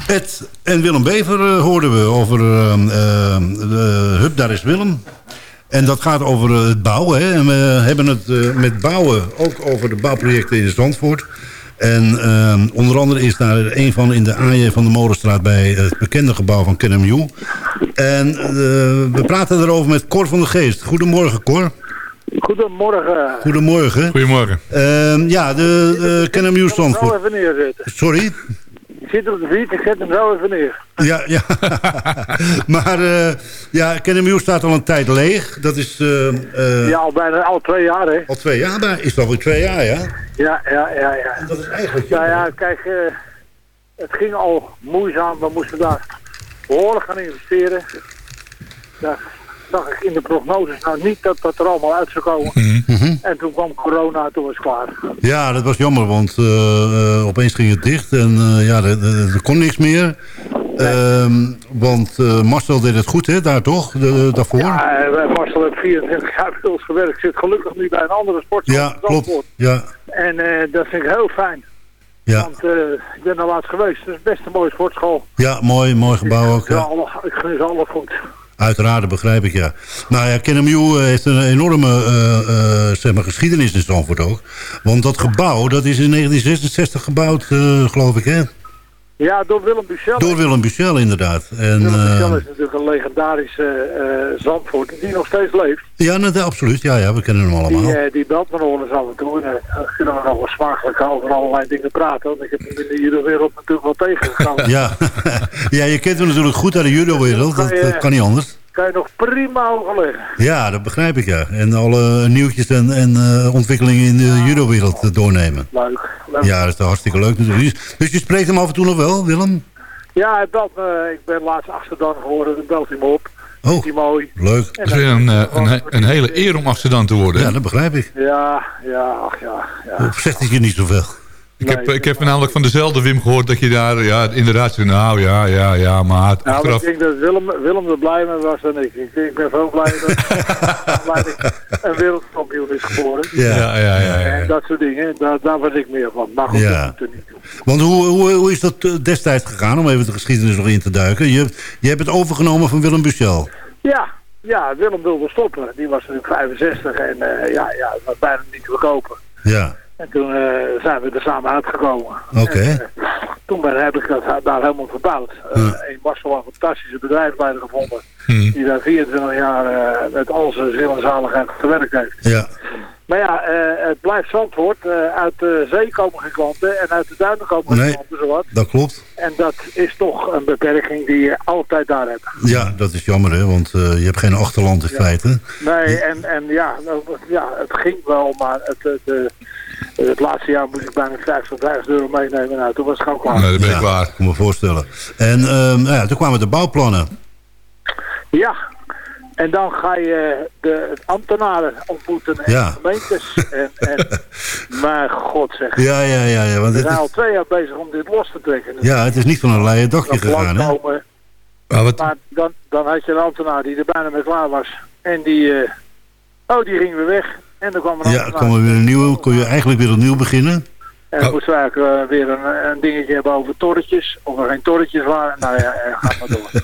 [SPEAKER 7] Ed en Willem Bever eh, hoorden we over de Hup, daar is Willem. En dat gaat over eh, het bouwen. Hè. En we hebben het eh, met bouwen ook over de bouwprojecten in Zandvoort. En eh, onder andere is daar een van in de AJ van de Molenstraat... bij het bekende gebouw van KNMU. En eh, we praten erover met Cor van de Geest. Goedemorgen, Cor.
[SPEAKER 12] Goedemorgen.
[SPEAKER 7] Goedemorgen.
[SPEAKER 8] Goedemorgen.
[SPEAKER 7] Ehm, ja, de, de KNMU Zandvoort.
[SPEAKER 12] even neerzetten.
[SPEAKER 7] Sorry?
[SPEAKER 12] Zit op de fiets, ik zet hem zo even neer.
[SPEAKER 7] Ja, ja. maar eh ja, KNMU staat al een tijd leeg. Dat is eh, eh,
[SPEAKER 12] Ja, al bijna al twee jaar, hè?
[SPEAKER 7] al twee jaar. Maar is dat alweer twee jaar, ja?
[SPEAKER 12] Ja, ja, ja, ja.
[SPEAKER 7] Dat is eigenlijk...
[SPEAKER 12] Nou ja, kijk, eh, het ging al moeizaam. We moesten daar behoorlijk gaan investeren. Daar zag ik in de prognoses nou niet dat dat er allemaal uit zou komen.
[SPEAKER 7] Mhm.
[SPEAKER 12] En toen kwam corona, toen was het klaar.
[SPEAKER 7] Ja, dat was jammer, want eh, eh, opeens ging het dicht en eh, ja, er, kon niks meer. Ehm, want Marcel deed het goed, hè, daar toch, de, daarvoor?
[SPEAKER 12] Ja, Marcel heeft 24 jaar bij ons gewerkt. Zit gelukkig nu bij een andere sportschool.
[SPEAKER 7] Ja, klopt. Ja,
[SPEAKER 12] En dat vind ik heel fijn.
[SPEAKER 7] ja.
[SPEAKER 12] Want ik ben er laatst geweest. Het is best een mooie sportschool.
[SPEAKER 7] ja mooi, mooi gebouw ook.
[SPEAKER 12] Ja, ik gun ze alle goed.
[SPEAKER 7] Uiteraard, begrijp ik, ja. Nou ja, KNMU eh, heeft een enorme eh, eh, zeg maar, geschiedenis in Zandvoort ook. Want dat gebouw, dat is in 1966 gebouwd, geloof ik, hè?
[SPEAKER 12] Ja, door Willem Buchel.
[SPEAKER 7] Door Willem Buchel, inderdaad. En,
[SPEAKER 12] Willem
[SPEAKER 7] eh,
[SPEAKER 12] Buchel is natuurlijk een legendarische eh Zandvoort die nog steeds leeft.
[SPEAKER 7] ja, net, absoluut. Ja, ja, we kennen hem allemaal.
[SPEAKER 12] Die, eh, die belt me nog eens af en toe. En dan kunnen we nog wel smakelijk over allerlei dingen praten. Want ik heb hem in de judowereld natuurlijk wel tegengekomen.
[SPEAKER 7] Ja. ja, je kent hem natuurlijk goed uit de judo-wereld. Dat, dat kan niet anders.
[SPEAKER 12] Kan je nog prima overleggen.
[SPEAKER 7] Ja, dat begrijp ik, ja. En alle nieuwtjes en, en eh, ontwikkelingen in de judo-wereld eh, doornemen.
[SPEAKER 12] Leuk. leuk.
[SPEAKER 7] Ja, dat is toch hartstikke leuk natuurlijk. Dus- Dus je spreekt hem af en toe nog wel, Willem?
[SPEAKER 12] Ja, hij belt me. Ik ben laatst Amsterdam geworden. Dan belt hij me op.
[SPEAKER 7] Oh,
[SPEAKER 12] hij mooi.
[SPEAKER 7] leuk.
[SPEAKER 8] Het is weer een, eh, een, he- een hele eer om Amsterdam te worden.
[SPEAKER 7] Ja, dat begrijp ik.
[SPEAKER 12] Ja, ja, ach ja. ja.
[SPEAKER 7] Of zegt hij je niet zoveel?
[SPEAKER 8] Ik heb, ik heb namelijk van dezelfde Wim gehoord dat je daar ja, inderdaad zei, nou ja, ja, ja, maar
[SPEAKER 12] Nou,
[SPEAKER 8] achteraf...
[SPEAKER 12] ik denk dat Willem, Willem er blij mee was dan ik. Ik, ik ben veel blij dat dat een wereldkampioen is geboren.
[SPEAKER 7] Ja.
[SPEAKER 8] Ja, ja, ja. ja.
[SPEAKER 12] En dat soort dingen, daar, daar was ik meer van. Maar goed,
[SPEAKER 7] Ja.
[SPEAKER 12] dat doet er niet toe.
[SPEAKER 7] Want hoe, hoe, hoe is dat eh, destijds gegaan, om even de geschiedenis nog in te duiken? Je, hebt- je hebt het overgenomen van Willem Buchel.
[SPEAKER 12] Ja, ja, Willem wilde stoppen. Die was natuurlijk 65 en eh, ja, ja, het was bijna niet te verkopen.
[SPEAKER 7] Ja,
[SPEAKER 12] En toen eh, zijn we er samen uitgekomen.
[SPEAKER 7] oké.
[SPEAKER 12] Eh, toen ben, heb ik dat daar helemaal verbouwd. Uh, een Barcelona een fantastische bedrijfsleider gevonden.
[SPEAKER 8] Hmm.
[SPEAKER 12] Die daar 24 jaar eh, met al zijn ziel en zaligheid gewerkt heeft.
[SPEAKER 7] Ja,
[SPEAKER 12] Maar ja, eh, het blijft Zandvoort. Eh, uit de zee komen geen klanten en uit de duinen komen geen
[SPEAKER 7] Nee.
[SPEAKER 12] klanten, zowat.
[SPEAKER 7] dat klopt.
[SPEAKER 12] En dat is toch een beperking die je altijd daar hebt.
[SPEAKER 7] Ja, dat is jammer, hè, want eh, je hebt geen achterland in feite.
[SPEAKER 12] Nee, en, en ja, nou, ja, het ging wel, maar het, eh, het laatste jaar moest ik bijna 50.000 euro meenemen. Nou, toen was het gewoon klaar.
[SPEAKER 8] Nee, dat ben ik
[SPEAKER 7] Ja,
[SPEAKER 8] waar.
[SPEAKER 7] ik kan me voorstellen. En ehm, nou ja, toen kwamen de bouwplannen.
[SPEAKER 12] Ja, en dan ga je de ambtenaren ontmoeten en
[SPEAKER 7] Ja.
[SPEAKER 12] gemeentes. En, en, maar god zeg,
[SPEAKER 7] Ja, ja, ja. ja want
[SPEAKER 12] we
[SPEAKER 7] het
[SPEAKER 12] zijn al twee jaar bezig om dit los te trekken.
[SPEAKER 7] ja, het is niet van een leien dakje
[SPEAKER 12] Dan
[SPEAKER 7] gegaan, hè?
[SPEAKER 8] Maar wat,
[SPEAKER 12] Maar dan, dan had je een ambtenaar die er bijna mee klaar was. En die, eh, oh, die ging weer weg. En dan kwam een
[SPEAKER 7] Ja, kwam er weer een nieuwe, kon je eigenlijk weer opnieuw beginnen.
[SPEAKER 12] En dan
[SPEAKER 8] Oh.
[SPEAKER 12] moesten we eigenlijk eh, weer een, een dingetje hebben over torretjes. Of er geen torretjes waren. Nou ja, eh, ga maar door.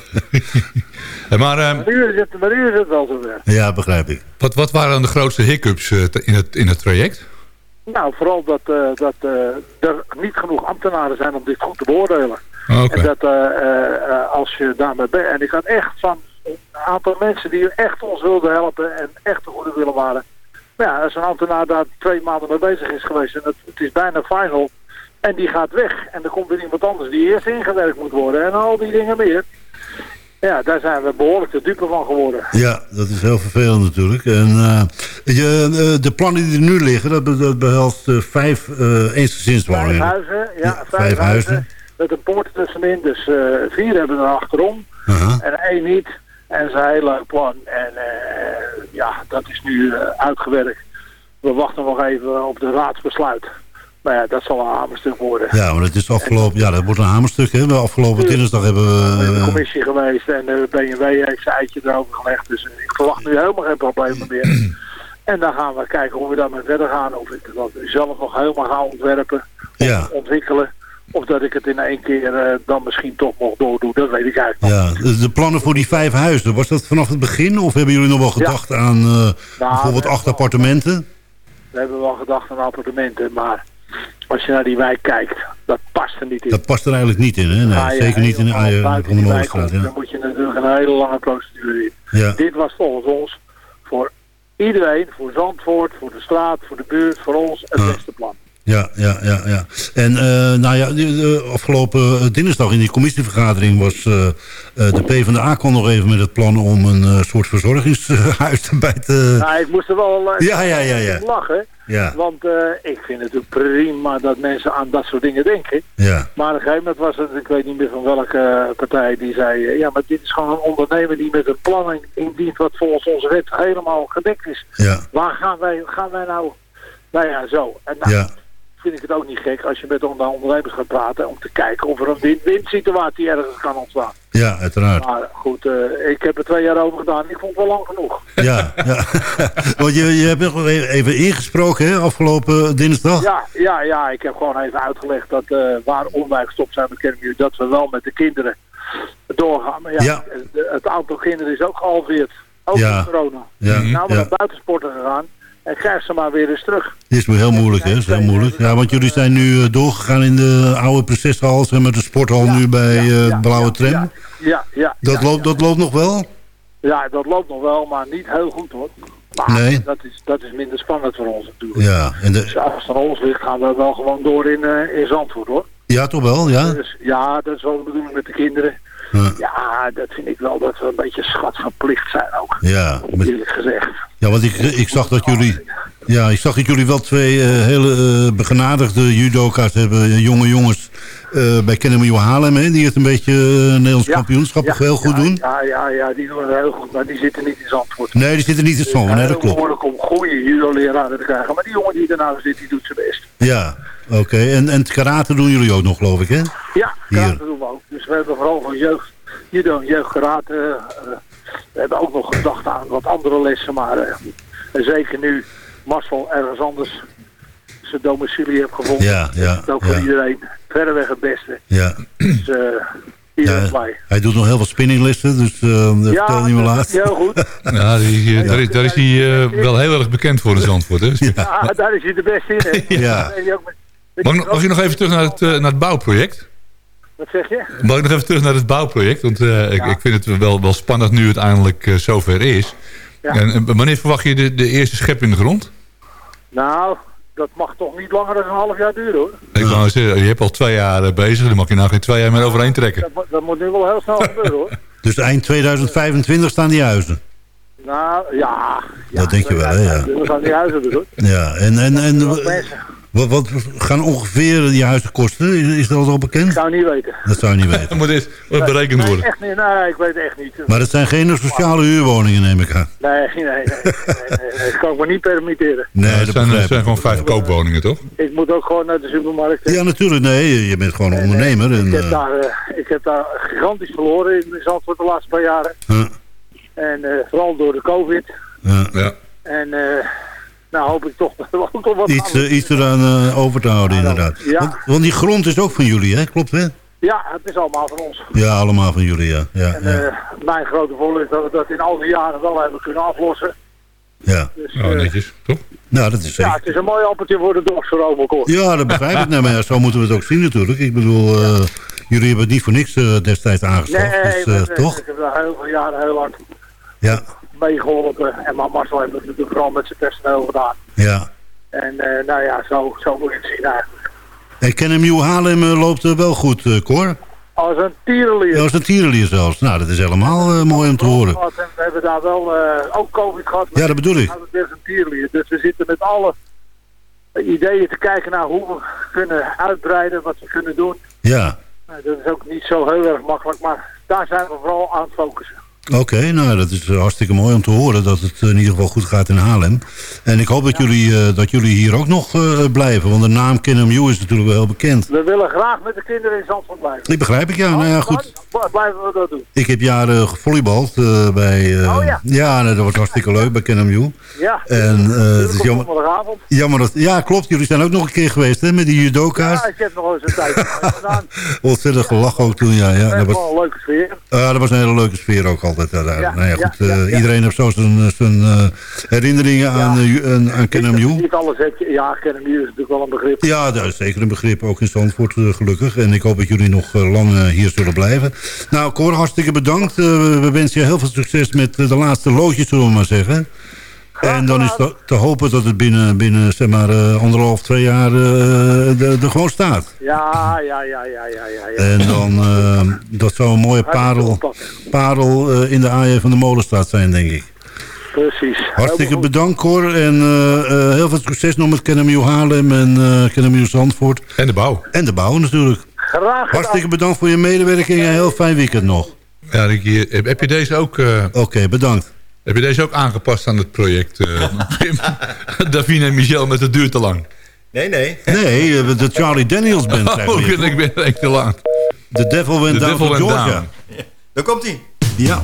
[SPEAKER 8] eh, maar eh,
[SPEAKER 12] maar, nu is het, maar nu is het wel zover.
[SPEAKER 7] Ja, begrijp ik.
[SPEAKER 8] wat, wat waren dan de grootste hiccups eh, in, het, in het traject?
[SPEAKER 12] Nou, vooral dat, eh, dat eh, er niet genoeg ambtenaren zijn om dit goed te beoordelen.
[SPEAKER 8] Oké.
[SPEAKER 12] En dat eh, eh, eh, als je daarmee bent... En ik had echt van een aantal mensen die echt ons wilden helpen en echt de goede willen waren. Maar ja, als een ambtenaar daar twee maanden mee bezig is geweest en het, het is bijna final... En die gaat weg. En er komt weer iemand anders die eerst ingewerkt moet worden. En al die dingen meer. Ja, daar zijn we behoorlijk de dupe van geworden.
[SPEAKER 7] Ja, dat is heel vervelend natuurlijk. En eh, je, eh, de plannen die er nu liggen, dat, dat behelst eh, vijf eh
[SPEAKER 12] Vijf
[SPEAKER 7] eensgezinswoningen.
[SPEAKER 12] huizen, ja,
[SPEAKER 7] Ja,
[SPEAKER 12] vijf,
[SPEAKER 7] vijf
[SPEAKER 12] huizen.
[SPEAKER 7] huizen.
[SPEAKER 12] Met een poort tussenin, dus vier hebben we er achterom. En één niet. En een heel leuk plan. En eh, ja, dat is nu eh, uitgewerkt. We wachten nog even op de raadsbesluit. Maar ja, dat zal een hamerstuk worden.
[SPEAKER 7] Ja, maar dat is afgelopen. Ja, dat wordt een hamerstuk. Hè. We afgelopen dinsdag hebben we.
[SPEAKER 12] de
[SPEAKER 7] eh,
[SPEAKER 12] commissie geweest en de BMW heeft zijn eitje erover gelegd. Dus ik verwacht nu helemaal geen problemen meer. En dan gaan we kijken hoe we daarmee verder gaan. Of ik dat zelf nog helemaal ga ontwerpen,
[SPEAKER 7] Ja,
[SPEAKER 12] ontwikkelen. Of dat ik het in één keer eh, dan misschien toch nog doordoe. Dat weet ik eigenlijk
[SPEAKER 7] ja. De- De plannen voor die vijf huizen, was dat vanaf het begin? Of hebben jullie nog wel gedacht aan eh, bijvoorbeeld acht appartementen?
[SPEAKER 12] We hebben wel gedacht aan appartementen, maar als je naar die wijk kijkt, dat past er niet in.
[SPEAKER 7] Dat past er eigenlijk niet in, hè? Nee, zeker niet in de Ja.
[SPEAKER 12] Dan moet je natuurlijk een hele lange procedure in. Dit was volgens ons voor iedereen, voor Zandvoort, voor de straat, voor de buurt, voor ons, het beste plan.
[SPEAKER 7] Ja, ja, ja, ja. En eh, nou ja, de, afgelopen dinsdag in die commissievergadering was eh, eh, de PvdA kwam nog even met het plan om een eh, soort verzorgingshuis erbij te...
[SPEAKER 12] Nou, ik moest er wel eh,
[SPEAKER 7] Ja, ja, ja, ja.
[SPEAKER 12] lachen.
[SPEAKER 7] Ja.
[SPEAKER 12] Want eh, ik vind het natuurlijk prima dat mensen aan dat soort dingen denken.
[SPEAKER 7] Ja,
[SPEAKER 12] Maar op een gegeven moment was het, ik weet niet meer van welke eh, partij, die zei... eh, ja, maar dit is gewoon een ondernemer die met een plan indient wat volgens onze wet helemaal gedekt is.
[SPEAKER 7] ja,
[SPEAKER 12] Waar gaan wij, gaan wij nou... Nou ja, zo. En nou,
[SPEAKER 7] ja.
[SPEAKER 12] Vind ik het ook niet gek als je met de ondernemers gaat praten... om te kijken of er een win-win situatie ergens kan ontstaan.
[SPEAKER 7] Ja, uiteraard.
[SPEAKER 12] Maar goed, eh, ik heb er twee jaar over gedaan. Ik vond het wel lang genoeg.
[SPEAKER 7] Ja, ja. Want je, je hebt nog even ingesproken, hè, afgelopen dinsdag?
[SPEAKER 12] Ja, ja, ja, ik heb gewoon even uitgelegd dat eh, waarom wij gestopt zijn met Kermie, dat we wel met de kinderen doorgaan. Maar ja,
[SPEAKER 7] Ja.
[SPEAKER 12] de- het aantal kinderen is ook gehalveerd. Ook
[SPEAKER 7] Ja.
[SPEAKER 12] corona.
[SPEAKER 7] Ja,
[SPEAKER 12] Nou, we naar buitensporten gegaan en krijg ze maar weer eens terug.
[SPEAKER 7] Het is heel moeilijk, hè? Is heel moeilijk. Ja, want jullie zijn nu eh, doorgegaan in de oude Prinseshal en met de sporthal nu bij eh, Blauwe Tram.
[SPEAKER 12] Ja, ja,
[SPEAKER 7] Dat, loopt, dat loopt nog wel?
[SPEAKER 12] ja, dat loopt nog wel, maar niet heel goed hoor. Maar
[SPEAKER 7] Nee.
[SPEAKER 12] dat, is, dat is minder spannend voor ons natuurlijk.
[SPEAKER 7] Ja, en
[SPEAKER 12] Dus
[SPEAKER 7] de,
[SPEAKER 12] als het aan ons ligt, gaan we wel gewoon door in, eh, in Zandvoort hoor.
[SPEAKER 7] ja toch wel, ja?
[SPEAKER 12] Dus ja, dat is wel de bedoeling met de kinderen.
[SPEAKER 7] Ja.
[SPEAKER 12] Ja, dat vind ik wel dat we een beetje schatverplicht zijn ook.
[SPEAKER 7] Ja, met-
[SPEAKER 12] Eerlijk gezegd.
[SPEAKER 7] ja want ik, ik zag dat jullie... Ja, ik zag dat jullie wel twee eh, hele eh, begenadigde judoka's hebben. eh, jonge jongens bij Kennemer Haarlem, hè, die het een beetje Nederlands kampioenschap toch heel goed
[SPEAKER 12] ja,
[SPEAKER 7] doen.
[SPEAKER 12] Ja, ja, ja, die doen het heel goed, maar die zitten niet in Zandvoort.
[SPEAKER 7] Nee, die zitten niet in Zandvoort, nee, dat
[SPEAKER 12] Het is
[SPEAKER 7] klopt.
[SPEAKER 12] moeilijk om goede judo-leraren te krijgen. Maar die jongen die ernaast zit, die doet zijn best.
[SPEAKER 7] Ja, oké. En, en het karate doen jullie ook nog, geloof ik, hè?
[SPEAKER 12] Ja,
[SPEAKER 7] Hier.
[SPEAKER 12] karate doen we ook. Dus we hebben vooral van jeugd, judo en jeugdkarate. eh, we hebben ook nog gedacht aan wat andere lessen, maar eh, en zeker nu Marcel ergens anders zijn domicilie heeft gevonden.
[SPEAKER 7] Ja, ja,
[SPEAKER 12] is ook voor
[SPEAKER 7] ja.
[SPEAKER 12] iedereen verreweg het beste.
[SPEAKER 7] Ja.
[SPEAKER 12] Dus eh iedereen
[SPEAKER 7] ja hij doet nog heel veel spinninglessen, dus dat
[SPEAKER 12] Ja,
[SPEAKER 7] vertelde hij me
[SPEAKER 12] dat
[SPEAKER 7] laatst.
[SPEAKER 12] is heel goed.
[SPEAKER 8] Ja, die, daar, is- daar is hij wel heel erg bekend voor in Zandvoort. Hè?
[SPEAKER 12] Ja, daar is hij de beste in. Hè?
[SPEAKER 8] Ja.
[SPEAKER 12] Dan weet je ook met-
[SPEAKER 8] Mag,
[SPEAKER 12] je
[SPEAKER 8] ik nog- mag je nog even terug naar het, eh, naar het bouwproject?
[SPEAKER 12] Wat zeg je?
[SPEAKER 8] Mag ik nog even terug naar het bouwproject? Want eh, ik, ik vind het wel, wel spannend nu het eindelijk eh, zover is.
[SPEAKER 12] Ja.
[SPEAKER 8] En, en wanneer verwacht je de, de eerste schep in de grond?
[SPEAKER 12] Nou, dat mag toch niet langer dan een half jaar duren hoor.
[SPEAKER 8] Ik wou zeggen, je hebt al twee jaar bezig. Dan mag je nou geen twee jaar meer overheen trekken.
[SPEAKER 12] Dat, moet- dat moet nu wel heel snel gebeuren hoor.
[SPEAKER 7] Dus eind 2025 staan die huizen.
[SPEAKER 12] Nou, ja.
[SPEAKER 7] dat denk je wel, hè? Ja,
[SPEAKER 12] We gaan die huizen doen hoor.
[SPEAKER 7] ja. en, en, en.
[SPEAKER 12] Wat,
[SPEAKER 7] wat gaan ongeveer die huizen kosten? Is, is dat al bekend?
[SPEAKER 12] Ik zou niet weten.
[SPEAKER 7] Dat zou je niet weten.
[SPEAKER 8] Dat moet eerst wat berekend
[SPEAKER 12] Nee,
[SPEAKER 8] worden.
[SPEAKER 12] echt niet. Nee, ik weet het echt niet.
[SPEAKER 7] Maar het zijn geen sociale huurwoningen, neem ik aan.
[SPEAKER 12] Nee, nee, nee. nee, nee, nee. Dat kan ik me niet permitteren.
[SPEAKER 7] Nee,
[SPEAKER 8] het
[SPEAKER 7] dat
[SPEAKER 8] zijn, gewoon vijf koopwoningen, toch?
[SPEAKER 12] Ik moet ook gewoon naar de supermarkt.
[SPEAKER 7] Ja, natuurlijk. Nee, je bent gewoon een ondernemer. En,
[SPEAKER 12] Ik heb,
[SPEAKER 7] eh,
[SPEAKER 12] daar, eh, ik heb daar gigantisch verloren in Zandvoort de laatste paar jaren.
[SPEAKER 7] huh,
[SPEAKER 12] En eh, vooral door de covid.
[SPEAKER 7] huh.
[SPEAKER 8] Ja.
[SPEAKER 12] En eh, nou hoop ik toch wel ook nog wat
[SPEAKER 7] Iets,
[SPEAKER 12] aan-
[SPEAKER 7] eh, iets eraan eh, over te houden, inderdaad.
[SPEAKER 12] Ja.
[SPEAKER 7] Want, want die grond is ook van jullie, hè? Klopt, hè?
[SPEAKER 12] Ja, het is allemaal van ons.
[SPEAKER 7] Ja, allemaal van jullie, ja. Ja,
[SPEAKER 12] En
[SPEAKER 7] ja.
[SPEAKER 12] eh, mijn grote voordeel is dat we dat in al die jaren wel hebben kunnen aflossen.
[SPEAKER 7] ja.
[SPEAKER 12] Dus,
[SPEAKER 8] Oh, netjes, toch?
[SPEAKER 7] Nou, dat is
[SPEAKER 12] ja,
[SPEAKER 7] zeker.
[SPEAKER 12] het is een mooi appeltje voor de dorst voor Overkoor.
[SPEAKER 7] Ja, dat begrijp ik. Nou, maar ja, zo moeten we het ook zien natuurlijk. Ik bedoel, eh, jullie hebben het niet voor niks eh, destijds aangeschaft.
[SPEAKER 12] Nee,
[SPEAKER 7] dus, eh,
[SPEAKER 12] eh,
[SPEAKER 7] toch?
[SPEAKER 12] ik heb daar heel veel jaren heel hard
[SPEAKER 7] Ja,
[SPEAKER 12] meegeholpen. En maar Marcel heeft het natuurlijk vooral met zijn personeel gedaan.
[SPEAKER 7] ja.
[SPEAKER 12] En eh, nou ja, zo, zo moet je het zien eigenlijk.
[SPEAKER 7] En Kenem Nieuw Haarlem eh, loopt eh, wel goed, eh Cor.
[SPEAKER 12] Als een tierenlier.
[SPEAKER 7] Ja, als een tierenlier zelfs. Nou, dat is helemaal mooi om te horen.
[SPEAKER 12] gehad En we hebben daar wel ook COVID gehad.
[SPEAKER 7] Ja, dat bedoel ik.
[SPEAKER 12] best een tierenlier. Dus we zitten met alle ideeën te kijken naar hoe we kunnen uitbreiden, wat we kunnen doen.
[SPEAKER 7] Ja,
[SPEAKER 12] Nou, dat is ook niet zo heel erg makkelijk, maar daar zijn we vooral aan het focussen.
[SPEAKER 7] Oké. nou, dat is eh, hartstikke mooi om te horen dat het eh, in ieder geval goed gaat in Haarlem. En ik hoop dat, jullie, eh, dat jullie hier ook nog blijven. Want de naam Kenem Nieuw is natuurlijk wel heel bekend.
[SPEAKER 12] We willen graag met de kinderen in Zandvoort blijven.
[SPEAKER 7] Ik begrijp ik, ja. Nou ja, goed.
[SPEAKER 12] Bl- blijven we dat doen.
[SPEAKER 7] Ik heb jaren gevolleybald eh, bij... eh,
[SPEAKER 12] Oh, ja.
[SPEAKER 7] Ja, nee, dat was hartstikke leuk bij KNMU.
[SPEAKER 12] Ja.
[SPEAKER 7] En eh, het is jammer, jammer dat... Ja, klopt. Jullie zijn ook nog een keer geweest, hè, met die judoka's.
[SPEAKER 12] Ja, ik heb nog eens een tijd gedaan.
[SPEAKER 7] Ontzettend gelachen ook toen, ja. ja dat, was,
[SPEAKER 12] wel een leuke sfeer.
[SPEAKER 7] ah, dat was een hele leuke sfeer ook altijd. Ja, daar.
[SPEAKER 12] Ja,
[SPEAKER 7] nou ja,
[SPEAKER 12] ja,
[SPEAKER 7] goed,
[SPEAKER 12] ja, ja.
[SPEAKER 7] Iedereen heeft zo zijn, zijn herinneringen aan, aan, aan.
[SPEAKER 12] Niet alles heb je. Ja, kennen is natuurlijk wel een begrip.
[SPEAKER 7] Ja, dat is zeker een begrip, ook in Zandvoort gelukkig. En ik hoop dat jullie nog lang hier zullen blijven. Nou, Cor, hartstikke bedankt. Eh, we- we wensen je heel veel succes met eh, de laatste loodjes, zullen we maar zeggen. En dan is te, te hopen dat het binnen, binnen zeg maar, eh, anderhalf, twee jaar eh, er gewoon staat.
[SPEAKER 12] Ja, ja, ja, ja, ja, ja.
[SPEAKER 7] En dan, eh, dat zou een mooie parel, parel eh, in de AJ van de Molenstraat zijn, denk ik.
[SPEAKER 12] Precies.
[SPEAKER 7] Hartstikke bedankt, Cor. En eh, eh, heel veel succes nog met KNMU Haarlem en uh, Zandvoort.
[SPEAKER 8] En de bouw.
[SPEAKER 7] En de bouw natuurlijk.
[SPEAKER 12] Graag gedaan.
[SPEAKER 7] Hartstikke bedankt voor je medewerking en een heel fijn weekend nog.
[SPEAKER 8] Ja, Ricky, heb heb je deze ook... eh,
[SPEAKER 7] Oké, bedankt.
[SPEAKER 8] Heb je deze ook aangepast aan het project, eh, Pim? Davine en Michel met het duurt te lang.
[SPEAKER 13] Nee, nee.
[SPEAKER 7] Nee, eh, de Charlie Daniels band
[SPEAKER 8] Oh, ik ben echt te lang.
[SPEAKER 7] The Devil Went
[SPEAKER 8] The
[SPEAKER 7] Down
[SPEAKER 8] Devil
[SPEAKER 7] to
[SPEAKER 8] Went
[SPEAKER 7] Georgia.
[SPEAKER 8] Down.
[SPEAKER 13] Daar komt hij.
[SPEAKER 7] Ja.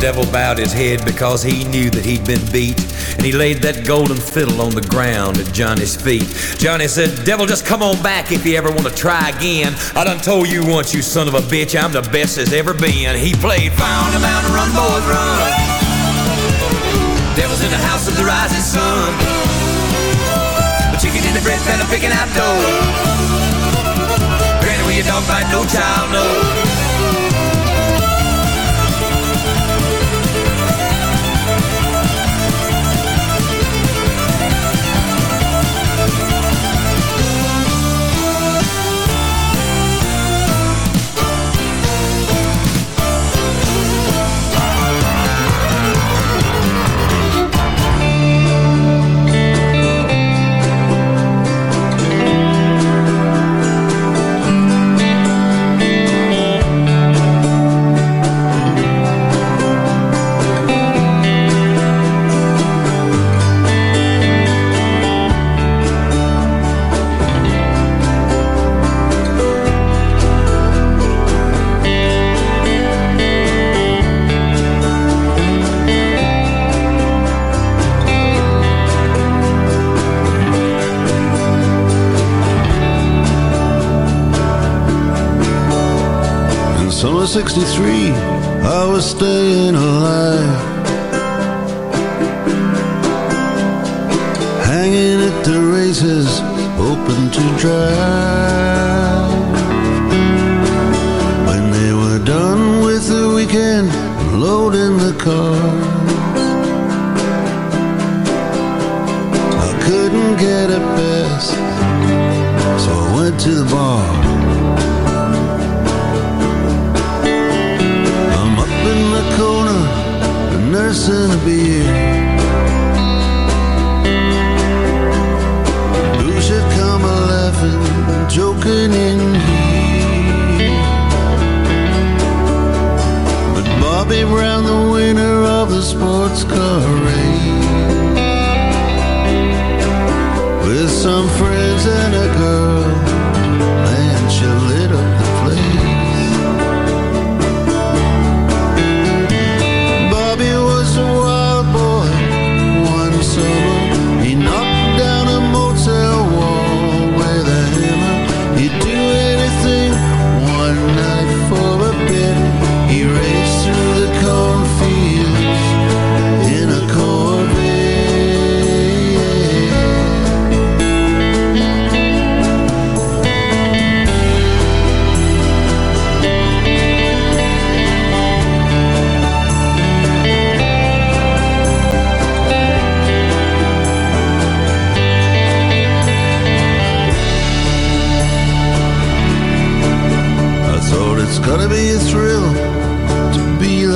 [SPEAKER 14] Devil bowed his head because he knew that he'd been beat. And he laid that golden fiddle on the ground at Johnny's feet. Johnny said, Devil, just come on back if you ever want to try again. I done told you once, you son of a bitch, I'm the best as ever been. He played Found a mountain, run, boys, run. Devil's in the house of the rising sun. The chicken in the bread pan, I'm picking out dough. Granny, your dog bite, no child, no.
[SPEAKER 15] Was 63, I was staying alive. Hanging at the races, hoping to drive. When they were done with the weekend, loading the cars. I couldn't get a pass, so I went to the bar. Nursing a beer. Who should come a laughing, joking in here? But Bobby Brown, the winner of the sports car race, with some friends and a girl,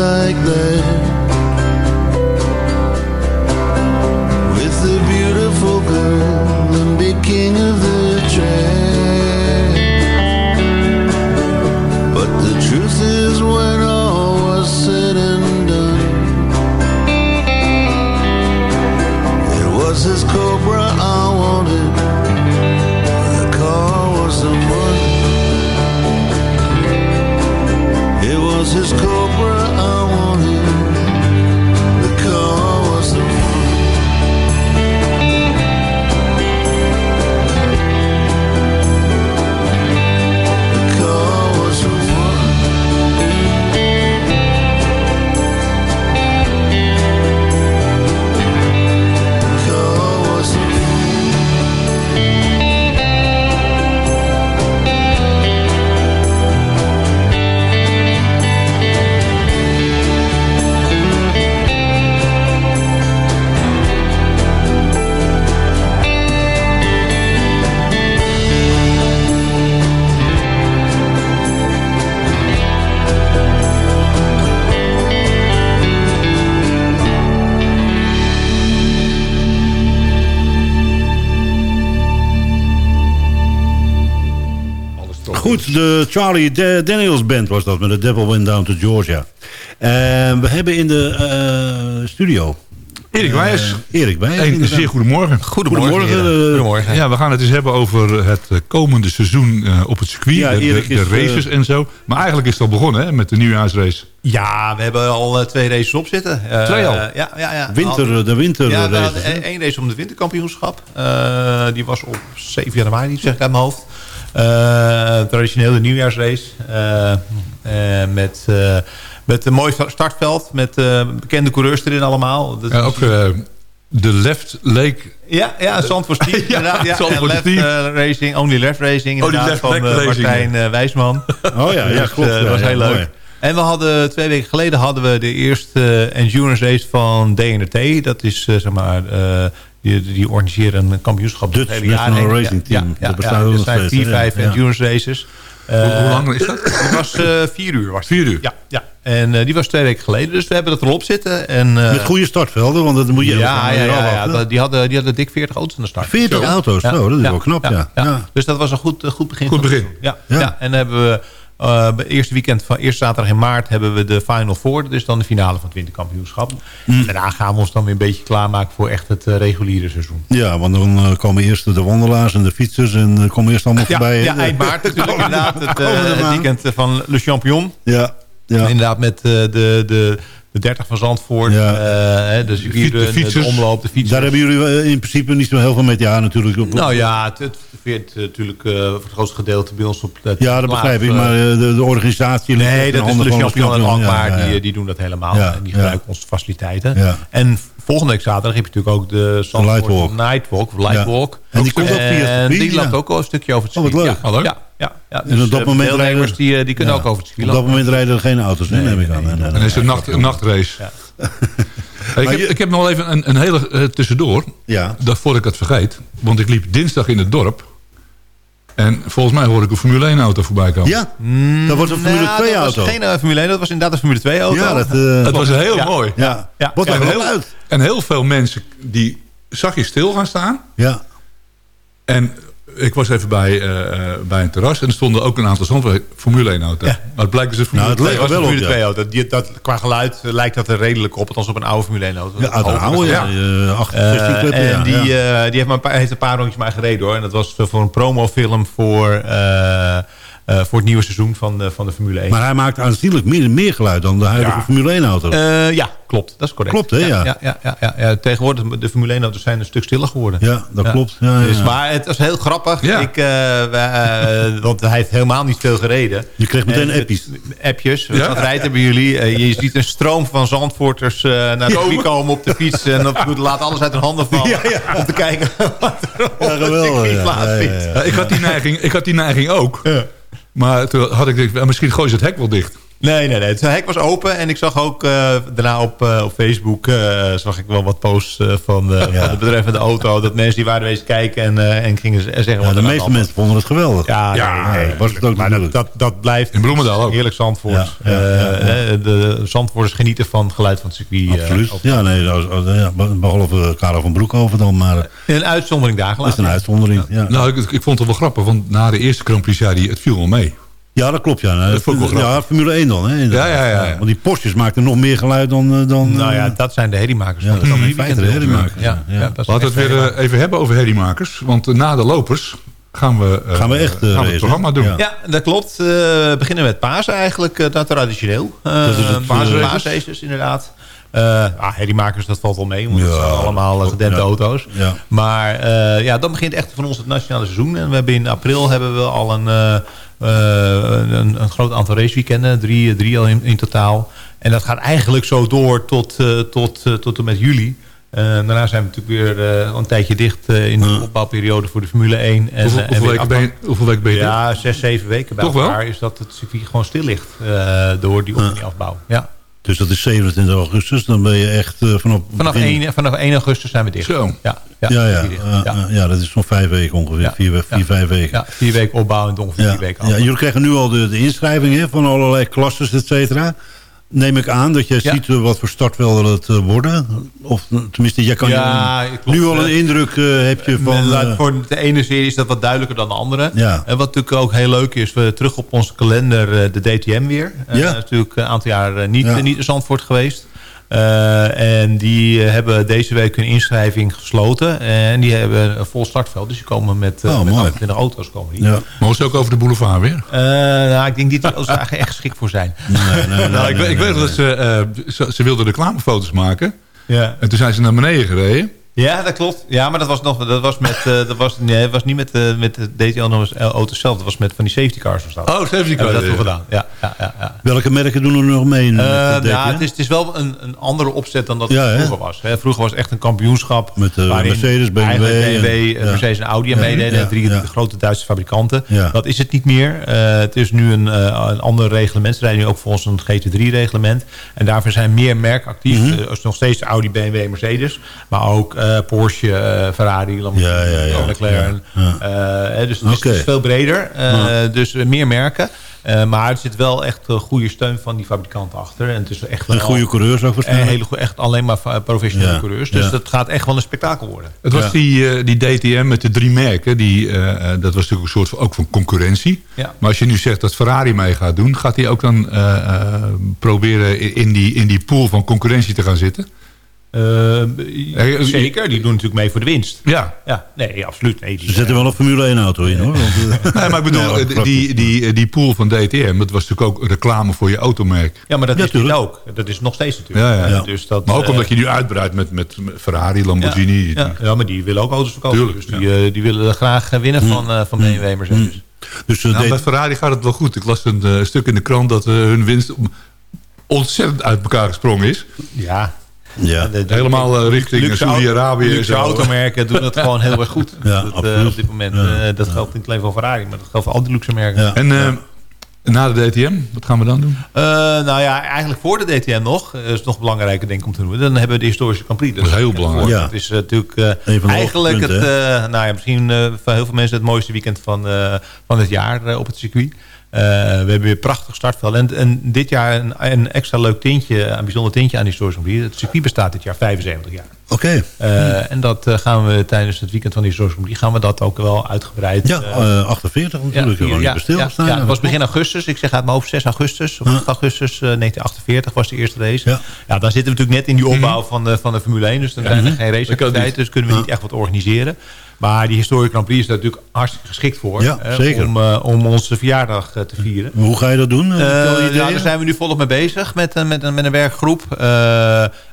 [SPEAKER 15] like that. With a beautiful girl and be king
[SPEAKER 7] de Charlie Da- Daniels Band was dat met The Devil Went Down to Georgia. En we hebben in de eh, studio...
[SPEAKER 8] Erik Wijs.
[SPEAKER 7] Eh, Erik Wijs.
[SPEAKER 8] Een zeer goedemorgen.
[SPEAKER 7] Goedemorgen, Goedemorgen.
[SPEAKER 8] Ja, we gaan het eens hebben over het eh, komende seizoen eh, op het circuit.
[SPEAKER 16] Ja,
[SPEAKER 8] de, de- de, races en zo. Maar eigenlijk is het al begonnen hè, met de nieuwjaarsrace.
[SPEAKER 16] Ja, we hebben al twee races op zitten. Eh,
[SPEAKER 8] Twee al?
[SPEAKER 16] Ja, ja, ja.
[SPEAKER 7] Winter-
[SPEAKER 16] Al-
[SPEAKER 7] de winterraces,
[SPEAKER 16] Ja,
[SPEAKER 7] hè?
[SPEAKER 16] één race om het winterkampioenschap. Eh, die was op 7 januari, zeg ik uit mijn hoofd. Eh, traditioneel de nieuwjaarsrace. Eh, eh, met, met een mooi startveld. Met bekende coureurs erin allemaal. Dat-
[SPEAKER 8] Ja, ook de Left Lake...
[SPEAKER 16] Ja, ja Zandvoort Team,
[SPEAKER 8] Ja,
[SPEAKER 16] left Racing, Only Left Racing,
[SPEAKER 8] Only
[SPEAKER 16] inderdaad,
[SPEAKER 8] Left
[SPEAKER 16] van
[SPEAKER 8] Racing,
[SPEAKER 16] Martijn Wijsman.
[SPEAKER 7] Oh ja, ja,
[SPEAKER 16] Dus,
[SPEAKER 7] klopt.
[SPEAKER 16] dat was heel leuk.
[SPEAKER 7] mooi.
[SPEAKER 16] En we hadden twee weken geleden hadden we de eerste endurance race van DNRT. Dat is zeg maar, die, die organiseren een kampioenschap
[SPEAKER 7] Dutch
[SPEAKER 16] het hele jaar
[SPEAKER 7] National
[SPEAKER 16] heen.
[SPEAKER 7] Racing
[SPEAKER 16] ja,
[SPEAKER 7] Team.
[SPEAKER 16] Ja, ja,
[SPEAKER 7] Dat bestaat
[SPEAKER 16] ja, er
[SPEAKER 7] nog
[SPEAKER 16] zijn vier, vijf endurance races.
[SPEAKER 8] Hoe-
[SPEAKER 16] Eh,
[SPEAKER 8] hoe lang is dat?
[SPEAKER 16] Die was eh, vier uur. Was.
[SPEAKER 8] Vier uur?
[SPEAKER 16] Ja, ja. En eh, die was twee weken geleden. Dus we hebben het erop zitten. En, eh,
[SPEAKER 7] Met goede startvelden, want dat moet je...
[SPEAKER 16] ja, ja, ja, ja, dat- die, hadden, die hadden dik 40 auto's aan de start.
[SPEAKER 7] 40
[SPEAKER 16] Zo.
[SPEAKER 7] auto's, zo, dat is wel knap, ja. Ja.
[SPEAKER 16] Dus dat was een goed, goed begin.
[SPEAKER 8] Goed
[SPEAKER 16] het
[SPEAKER 8] begin.
[SPEAKER 16] Ja, ja. en dan hebben we het eerste weekend van eerste zaterdag in maart hebben we de Final Four. Dat is dan de finale van het winterkampioenschap.
[SPEAKER 7] Mm.
[SPEAKER 16] Daarna gaan we ons dan weer een beetje klaarmaken voor echt het eh, reguliere seizoen.
[SPEAKER 7] Ja, want dan eh, komen eerst de wandelaars en de fietsers en uh, komen eerst allemaal
[SPEAKER 16] Ja,
[SPEAKER 7] voorbij.
[SPEAKER 16] ja eind maart natuurlijk inderdaad. Het, het weekend van Le Champion.
[SPEAKER 7] Ja, ja.
[SPEAKER 16] Inderdaad met de, de, de 30 van Zandvoort.
[SPEAKER 7] Ja.
[SPEAKER 16] eh, hè, de,
[SPEAKER 7] de
[SPEAKER 16] de, de,
[SPEAKER 7] fietsers.
[SPEAKER 16] omloop, de fietsers.
[SPEAKER 7] Daar hebben jullie eh, in principe niet zo heel veel met. Ja, natuurlijk. Op,
[SPEAKER 16] Nou ja, het, het veert natuurlijk eh, voor het grootste gedeelte bij ons op het
[SPEAKER 7] ja, dat begrijp ik. Maar de, de organisatie...
[SPEAKER 16] Nee, dat is de Champion en. Alkmaar,
[SPEAKER 7] Ja, ja,
[SPEAKER 16] Die, die doen dat helemaal. En die gebruiken onze faciliteiten.
[SPEAKER 7] Ja.
[SPEAKER 16] En volgende week zaterdag heb je natuurlijk ook de Zandvoort. Nightwalk, of Lightwalk.
[SPEAKER 7] En die komt ook via het
[SPEAKER 16] En
[SPEAKER 7] circuit,
[SPEAKER 16] die
[SPEAKER 7] ja.
[SPEAKER 16] loopt ook al een stukje over het
[SPEAKER 7] Oh, wat
[SPEAKER 16] circuit.
[SPEAKER 7] leuk.
[SPEAKER 16] Ja,
[SPEAKER 7] leuk.
[SPEAKER 16] ja, ja, ja.
[SPEAKER 7] En
[SPEAKER 16] Dus,
[SPEAKER 7] op dat
[SPEAKER 16] eh,
[SPEAKER 7] moment
[SPEAKER 16] deelnemers
[SPEAKER 7] rijden...
[SPEAKER 16] die, eh, die kunnen
[SPEAKER 7] Ja.
[SPEAKER 16] ook over het circuit
[SPEAKER 7] Op dat moment rijden er geen auto's, neem ik aan. Nee, nee,
[SPEAKER 8] En is een, nacht, een nachtrace. Ik, heb, ik heb nog wel even een, een hele eh, tussendoor.
[SPEAKER 7] Ja.
[SPEAKER 8] Dat voor ik het vergeet. Want ik liep dinsdag in het dorp. En volgens mij hoor ik een Formule 1 auto voorbij komen.
[SPEAKER 7] Ja, dat was een Formule
[SPEAKER 16] Nou,
[SPEAKER 7] 2
[SPEAKER 16] dat
[SPEAKER 7] auto.
[SPEAKER 16] was geen eh, Formule 1, dat was inderdaad een Formule 2 auto.
[SPEAKER 7] Ja, dat, eh,
[SPEAKER 8] Het was heel
[SPEAKER 16] Ja.
[SPEAKER 8] mooi.
[SPEAKER 7] Ja,
[SPEAKER 16] Ja.
[SPEAKER 7] wat
[SPEAKER 16] Ja,
[SPEAKER 7] een
[SPEAKER 8] en,
[SPEAKER 7] heel
[SPEAKER 8] heel,
[SPEAKER 7] uit.
[SPEAKER 8] en heel veel mensen die zag je stil gaan staan.
[SPEAKER 7] Ja,
[SPEAKER 8] En ik was even bij, eh, bij een terras. En er stonden ook een aantal Zandvoort Formule 1 auto's.
[SPEAKER 16] Ja.
[SPEAKER 8] Maar het blijkt dus een Formule
[SPEAKER 7] Nou, het
[SPEAKER 8] 2
[SPEAKER 7] leek er
[SPEAKER 8] was.
[SPEAKER 7] wel
[SPEAKER 16] Formule
[SPEAKER 7] ja.
[SPEAKER 16] 2 auto. Die, dat, qua geluid eh, lijkt dat er redelijk op. Althans op een oude Formule 1 auto.
[SPEAKER 7] ja een oude, ja. 68 club,
[SPEAKER 16] en
[SPEAKER 7] ja,
[SPEAKER 16] die,
[SPEAKER 7] ja.
[SPEAKER 16] die heeft, maar een paar, heeft een paar rondjes maar gereden hoor. En dat was voor een promofilm voor, eh, voor het nieuwe seizoen van de, van de Formule 1.
[SPEAKER 7] Maar hij maakt aanzienlijk meer, meer geluid dan de huidige
[SPEAKER 16] Ja.
[SPEAKER 7] Formule 1 auto.
[SPEAKER 16] Eh, ja, klopt. Dat is correct.
[SPEAKER 7] Klopt, hè, ja.
[SPEAKER 16] Ja, ja, ja, ja, ja. Tegenwoordig, de Formule 1 auto's zijn een stuk stiller geworden.
[SPEAKER 7] ja, dat klopt. Ja, ja,
[SPEAKER 16] Dus,
[SPEAKER 7] ja.
[SPEAKER 16] maar het was heel grappig.
[SPEAKER 8] Ja.
[SPEAKER 16] Ik, eh, want hij heeft helemaal niet veel gereden.
[SPEAKER 7] Je kreeg meteen
[SPEAKER 16] En,
[SPEAKER 7] appies.
[SPEAKER 16] Appjes.
[SPEAKER 8] Ja.
[SPEAKER 16] Wat rijdt er bij jullie? Je ziet een stroom van Zandvoorters eh, naar de circuit komen op de fiets. En op, laat alles uit hun handen vallen. Om te kijken wat er op
[SPEAKER 7] geweldig,
[SPEAKER 16] circuit
[SPEAKER 7] ja.
[SPEAKER 16] plaatsvindt.
[SPEAKER 7] Ja, ja,
[SPEAKER 8] Ja, ik, had die neiging, ik had die neiging ook. Maar toen had ik misschien gooi ze het hek wel dicht.
[SPEAKER 16] Nee, nee, nee. Het hek was open en ik zag ook eh, daarna op, eh, op Facebook eh, zag ik wel wat posts eh, van, eh, van de betreffende auto. Dat mensen die waren wezen kijken en, eh, en gingen zeggen...
[SPEAKER 7] Ja,
[SPEAKER 16] wat
[SPEAKER 7] de meeste mensen vonden het geweldig.
[SPEAKER 16] Ja,
[SPEAKER 8] Ja,
[SPEAKER 16] nee, nee,
[SPEAKER 7] was het ook
[SPEAKER 16] maar dat, dat, dat blijft
[SPEAKER 8] In Bloemendaal ook.
[SPEAKER 16] heerlijk Zandvoort.
[SPEAKER 7] Ja, ja, ja, ja.
[SPEAKER 16] De Zandvoorters genieten van het geluid van het circuit. eh,
[SPEAKER 7] Absoluut. Ja, nee, dat was- ja, behalve Karel van Broekhoven dan, maar
[SPEAKER 16] een uitzondering dagen
[SPEAKER 7] is een uitzondering. Ja,
[SPEAKER 8] Nou, ik, ik vond het wel grappig, want na de eerste Grand Prix zei hij, het viel wel mee.
[SPEAKER 7] Ja dat klopt. Ja,
[SPEAKER 8] Dat vond ik wel
[SPEAKER 7] ja. Formule 1 dan. Hè.
[SPEAKER 8] Ja, ja, ja, ja.
[SPEAKER 7] Want die postjes maakten nog meer geluid dan... eh, dan
[SPEAKER 16] Nou ja,
[SPEAKER 7] eh,
[SPEAKER 16] dat zijn de herriemakers.
[SPEAKER 7] Ja, dat zijn in feite de herriemakers,
[SPEAKER 16] Ja,
[SPEAKER 7] ja.
[SPEAKER 16] ja, dat zijn
[SPEAKER 8] Laten we het weer
[SPEAKER 16] herriemakers.
[SPEAKER 8] eh, even hebben over herriemakers. Want eh, na de lopers gaan we, eh,
[SPEAKER 7] Gaan we echt, eh,
[SPEAKER 8] gaan we
[SPEAKER 7] racen,
[SPEAKER 8] het programma doen.
[SPEAKER 7] ja.
[SPEAKER 16] Ja, dat klopt. Eh, we beginnen met Pasen eigenlijk, eh, dat traditioneel. Uh,
[SPEAKER 7] Dat is het,
[SPEAKER 16] paasraces.
[SPEAKER 7] eh,
[SPEAKER 16] inderdaad. Eh ah, herriemakers, dat valt wel mee, want het zijn allemaal eh, gedempte
[SPEAKER 7] ja.
[SPEAKER 16] auto's.
[SPEAKER 7] Ja.
[SPEAKER 16] Maar eh, ja, dan begint echt van ons het nationale seizoen. En we hebben in april hebben we al een, eh, eh, een, een groot aantal raceweekenden. Drie, drie al in, in totaal. En dat gaat eigenlijk zo door tot, eh, tot, eh, tot en met juli. Eh, daarna zijn we natuurlijk weer eh, een tijdje dicht eh, in de opbouwperiode voor de Formule 1. En,
[SPEAKER 8] Hoeveel,
[SPEAKER 16] eh, en
[SPEAKER 8] hoeveel, weken ben je, hoeveel weken ben je
[SPEAKER 16] ja, zes, zeven weken bij
[SPEAKER 8] Toch wel?
[SPEAKER 16] elkaar is dat het circuit gewoon stil ligt eh, door die op- en die afbouw. Ja.
[SPEAKER 7] Dus dat is 27 augustus. Dan ben je echt eh, vanaf...
[SPEAKER 16] Vanaf,
[SPEAKER 7] begin-
[SPEAKER 16] 1, vanaf 1 augustus zijn we dicht.
[SPEAKER 8] Zo.
[SPEAKER 16] Ja, ja,
[SPEAKER 7] Ja, ja, eh,
[SPEAKER 16] ja.
[SPEAKER 7] eh, ja, dat is nog vijf weken ongeveer.
[SPEAKER 16] Ja.
[SPEAKER 7] Vier, vier
[SPEAKER 16] Ja.
[SPEAKER 7] vijf weken.
[SPEAKER 16] Ja, vier weken opbouw en ongeveer
[SPEAKER 7] Ja,
[SPEAKER 16] vier weken
[SPEAKER 7] ja,
[SPEAKER 16] af.
[SPEAKER 7] jullie krijgen nu al de, de inschrijving hè, van allerlei klasses, et cetera. Neem ik aan dat jij
[SPEAKER 16] Ja.
[SPEAKER 7] ziet eh, wat voor startvelden het eh, worden? Of eh, tenminste, jij kan
[SPEAKER 16] Ja,
[SPEAKER 7] je
[SPEAKER 16] klopt.
[SPEAKER 7] nu al een indruk eh, heb je van...
[SPEAKER 16] Voor de ene serie is dat wat duidelijker dan de andere.
[SPEAKER 7] Ja.
[SPEAKER 16] En wat natuurlijk ook heel leuk is, we terug op onze kalender de DTM weer.
[SPEAKER 7] Ja.
[SPEAKER 16] natuurlijk een aantal jaar niet, niet in Zandvoort geweest. Eh, en die eh, hebben deze week hun inschrijving gesloten. En die hebben een vol startveld. Dus die komen met, eh
[SPEAKER 7] Oh,
[SPEAKER 16] met
[SPEAKER 7] mooi.
[SPEAKER 16] 28 auto's. Komen die.
[SPEAKER 7] ja.
[SPEAKER 8] Maar ze ook over de boulevard weer?
[SPEAKER 16] Eh, nou, ik denk niet dat ze eigenlijk echt geschikt voor zijn.
[SPEAKER 7] Nee, nee, nee,
[SPEAKER 8] nou, ik, weet dat ze, eh, ze, ze wilden reclamefoto's maken.
[SPEAKER 16] Ja.
[SPEAKER 8] En toen zijn ze naar beneden gereden.
[SPEAKER 16] Ja, dat klopt. Ja, maar dat was nog, dat was met, eh, dat was, nee, dat was niet met, eh, met de DTL-auto's zelf. Dat was met van die safety cars. Was dat.
[SPEAKER 8] Oh, safety
[SPEAKER 16] Hebben we
[SPEAKER 8] car,
[SPEAKER 16] dat
[SPEAKER 8] ja.
[SPEAKER 16] toen gedaan. Ja, ja, ja. ja.
[SPEAKER 7] Welke merken doen er nog mee? met
[SPEAKER 16] Eh,
[SPEAKER 7] het
[SPEAKER 16] ja,
[SPEAKER 7] DTM?
[SPEAKER 16] het is, het is wel een, een andere opzet dan dat
[SPEAKER 7] Ja,
[SPEAKER 16] het
[SPEAKER 7] hè?
[SPEAKER 16] vroeger was. Hè. Vroeger was het echt een kampioenschap.
[SPEAKER 7] Met, eh, Mercedes, BMW
[SPEAKER 16] BMW,
[SPEAKER 7] en-
[SPEAKER 16] eh,
[SPEAKER 7] ja.
[SPEAKER 16] Mercedes en Audi aan
[SPEAKER 7] Ja,
[SPEAKER 16] meededen.
[SPEAKER 7] ja,
[SPEAKER 16] drie
[SPEAKER 7] ja.
[SPEAKER 16] de grote Duitse fabrikanten.
[SPEAKER 7] Ja.
[SPEAKER 16] Dat is het niet meer. Eh, het is nu een, eh, een ander reglement. Ze rijden nu ook volgens een GT3-reglement. En daarvoor zijn meer merken actief. Eh, Het is nog steeds Audi, BMW, Mercedes. Maar ook eh, Porsche, eh, Ferrari, Lamborghini,
[SPEAKER 7] Ja, ja, ja.
[SPEAKER 16] McLaren.
[SPEAKER 7] Ja,
[SPEAKER 16] Eh, dus het is,
[SPEAKER 7] Oké.
[SPEAKER 16] het is veel breder. Eh,
[SPEAKER 7] Ja.
[SPEAKER 16] Dus eh, meer merken. Eh, maar er zit wel echt een goede steun van die fabrikant achter. En het is echt
[SPEAKER 7] En
[SPEAKER 16] wel-
[SPEAKER 7] goede coureurs ook
[SPEAKER 16] en
[SPEAKER 7] waarschijnlijk.
[SPEAKER 16] hele echt alleen maar professionele
[SPEAKER 7] Ja,
[SPEAKER 16] coureurs. Dus
[SPEAKER 7] ja.
[SPEAKER 16] dat gaat echt wel een spektakel worden.
[SPEAKER 8] Het was
[SPEAKER 7] Ja.
[SPEAKER 8] die, eh, die DTM met de drie merken. Die, eh, eh, dat was natuurlijk een soort van, ook van concurrentie.
[SPEAKER 16] Ja.
[SPEAKER 8] Maar als je nu zegt dat Ferrari mee gaat doen... gaat hij ook dan eh, eh, proberen in die, in die pool van concurrentie te gaan zitten?
[SPEAKER 16] Eh, zeker, die doen natuurlijk mee voor de winst.
[SPEAKER 8] Ja.
[SPEAKER 16] ja nee, absoluut. Nee, die,
[SPEAKER 7] Ze zetten wel een Formule 1 auto in hoor. Want, eh,
[SPEAKER 8] Nee, maar ik bedoel, eh, die, die, die pool van DTM, dat was natuurlijk ook reclame voor je automerk.
[SPEAKER 16] Ja, maar dat
[SPEAKER 7] Ja,
[SPEAKER 16] is dit
[SPEAKER 7] tuurlijk.
[SPEAKER 16] ook. Dat is nog steeds natuurlijk.
[SPEAKER 8] Ja, ja.
[SPEAKER 16] Dus dat,
[SPEAKER 8] maar ook omdat je nu uitbreidt met, met Ferrari, Lamborghini.
[SPEAKER 16] Ja, ja, maar die willen ook auto's verkopen.
[SPEAKER 8] Tuurlijk,
[SPEAKER 16] dus die, die willen graag winnen van, eh, van BMW Mercedes.
[SPEAKER 7] dus, eh,
[SPEAKER 8] Nou, bij Ferrari gaat het wel goed. Ik las een stuk in de krant dat hun winst ontzettend uit elkaar gesprongen is.
[SPEAKER 16] Ja.
[SPEAKER 7] Ja.
[SPEAKER 16] De-
[SPEAKER 8] Helemaal eh, richting Saudi-Arabië. en
[SPEAKER 16] Luxe automerken doen het gewoon heel erg goed.
[SPEAKER 7] Ja,
[SPEAKER 16] dat, eh,
[SPEAKER 7] absoluut.
[SPEAKER 16] op dit moment.
[SPEAKER 7] Ja,
[SPEAKER 16] Eh, dat geldt niet alleen voor Ferrari, maar dat geldt voor al die luxe merken.
[SPEAKER 7] ja.
[SPEAKER 8] En eh, na de DTM, wat gaan we dan doen?
[SPEAKER 16] Eh, nou ja, eigenlijk voor de DTM nog. eh, is nog belangrijker denk ik om te noemen. Dan hebben we de historische Grand Prix.
[SPEAKER 8] Dat is heel belangrijk.
[SPEAKER 7] Ja.
[SPEAKER 16] Dat is eh, natuurlijk eh, eigenlijk het, eh, nou ja, misschien eh, voor heel veel mensen het mooiste weekend van, eh, van het jaar eh, op het circuit. Eh, we hebben weer een prachtig startveld. En, en dit jaar een, een extra leuk tintje, een bijzonder tintje aan die historische Prix. Het circuit bestaat dit jaar 75 jaar.
[SPEAKER 7] Oké.
[SPEAKER 16] Eh, en dat eh, gaan we tijdens het weekend van die historische gaan we dat ook wel uitgebreid.
[SPEAKER 7] Ja,
[SPEAKER 16] eh,
[SPEAKER 7] eh, 48 natuurlijk.
[SPEAKER 16] ja,
[SPEAKER 7] Ja,
[SPEAKER 16] ja,
[SPEAKER 7] ja,
[SPEAKER 16] ja, het was begin augustus. Ik zeg uit mijn hoofd 6 augustus. Of 8 augustus eh, 1948 was de eerste race.
[SPEAKER 7] Ja.
[SPEAKER 16] Ja. dan zitten we natuurlijk net in die opbouw van, de, van de Formule 1. Dus dan zijn er geen raceactiviteiten. Dus kunnen we niet echt wat organiseren. Maar die historische Grand Prix is daar natuurlijk hartstikke geschikt voor.
[SPEAKER 7] Ja, zeker.
[SPEAKER 16] Om, eh, om onze verjaardag eh, te vieren.
[SPEAKER 7] Hoe ga je dat doen?
[SPEAKER 16] Eh, nou, daar zijn we nu volop mee bezig met, een- met, een, met een werkgroep.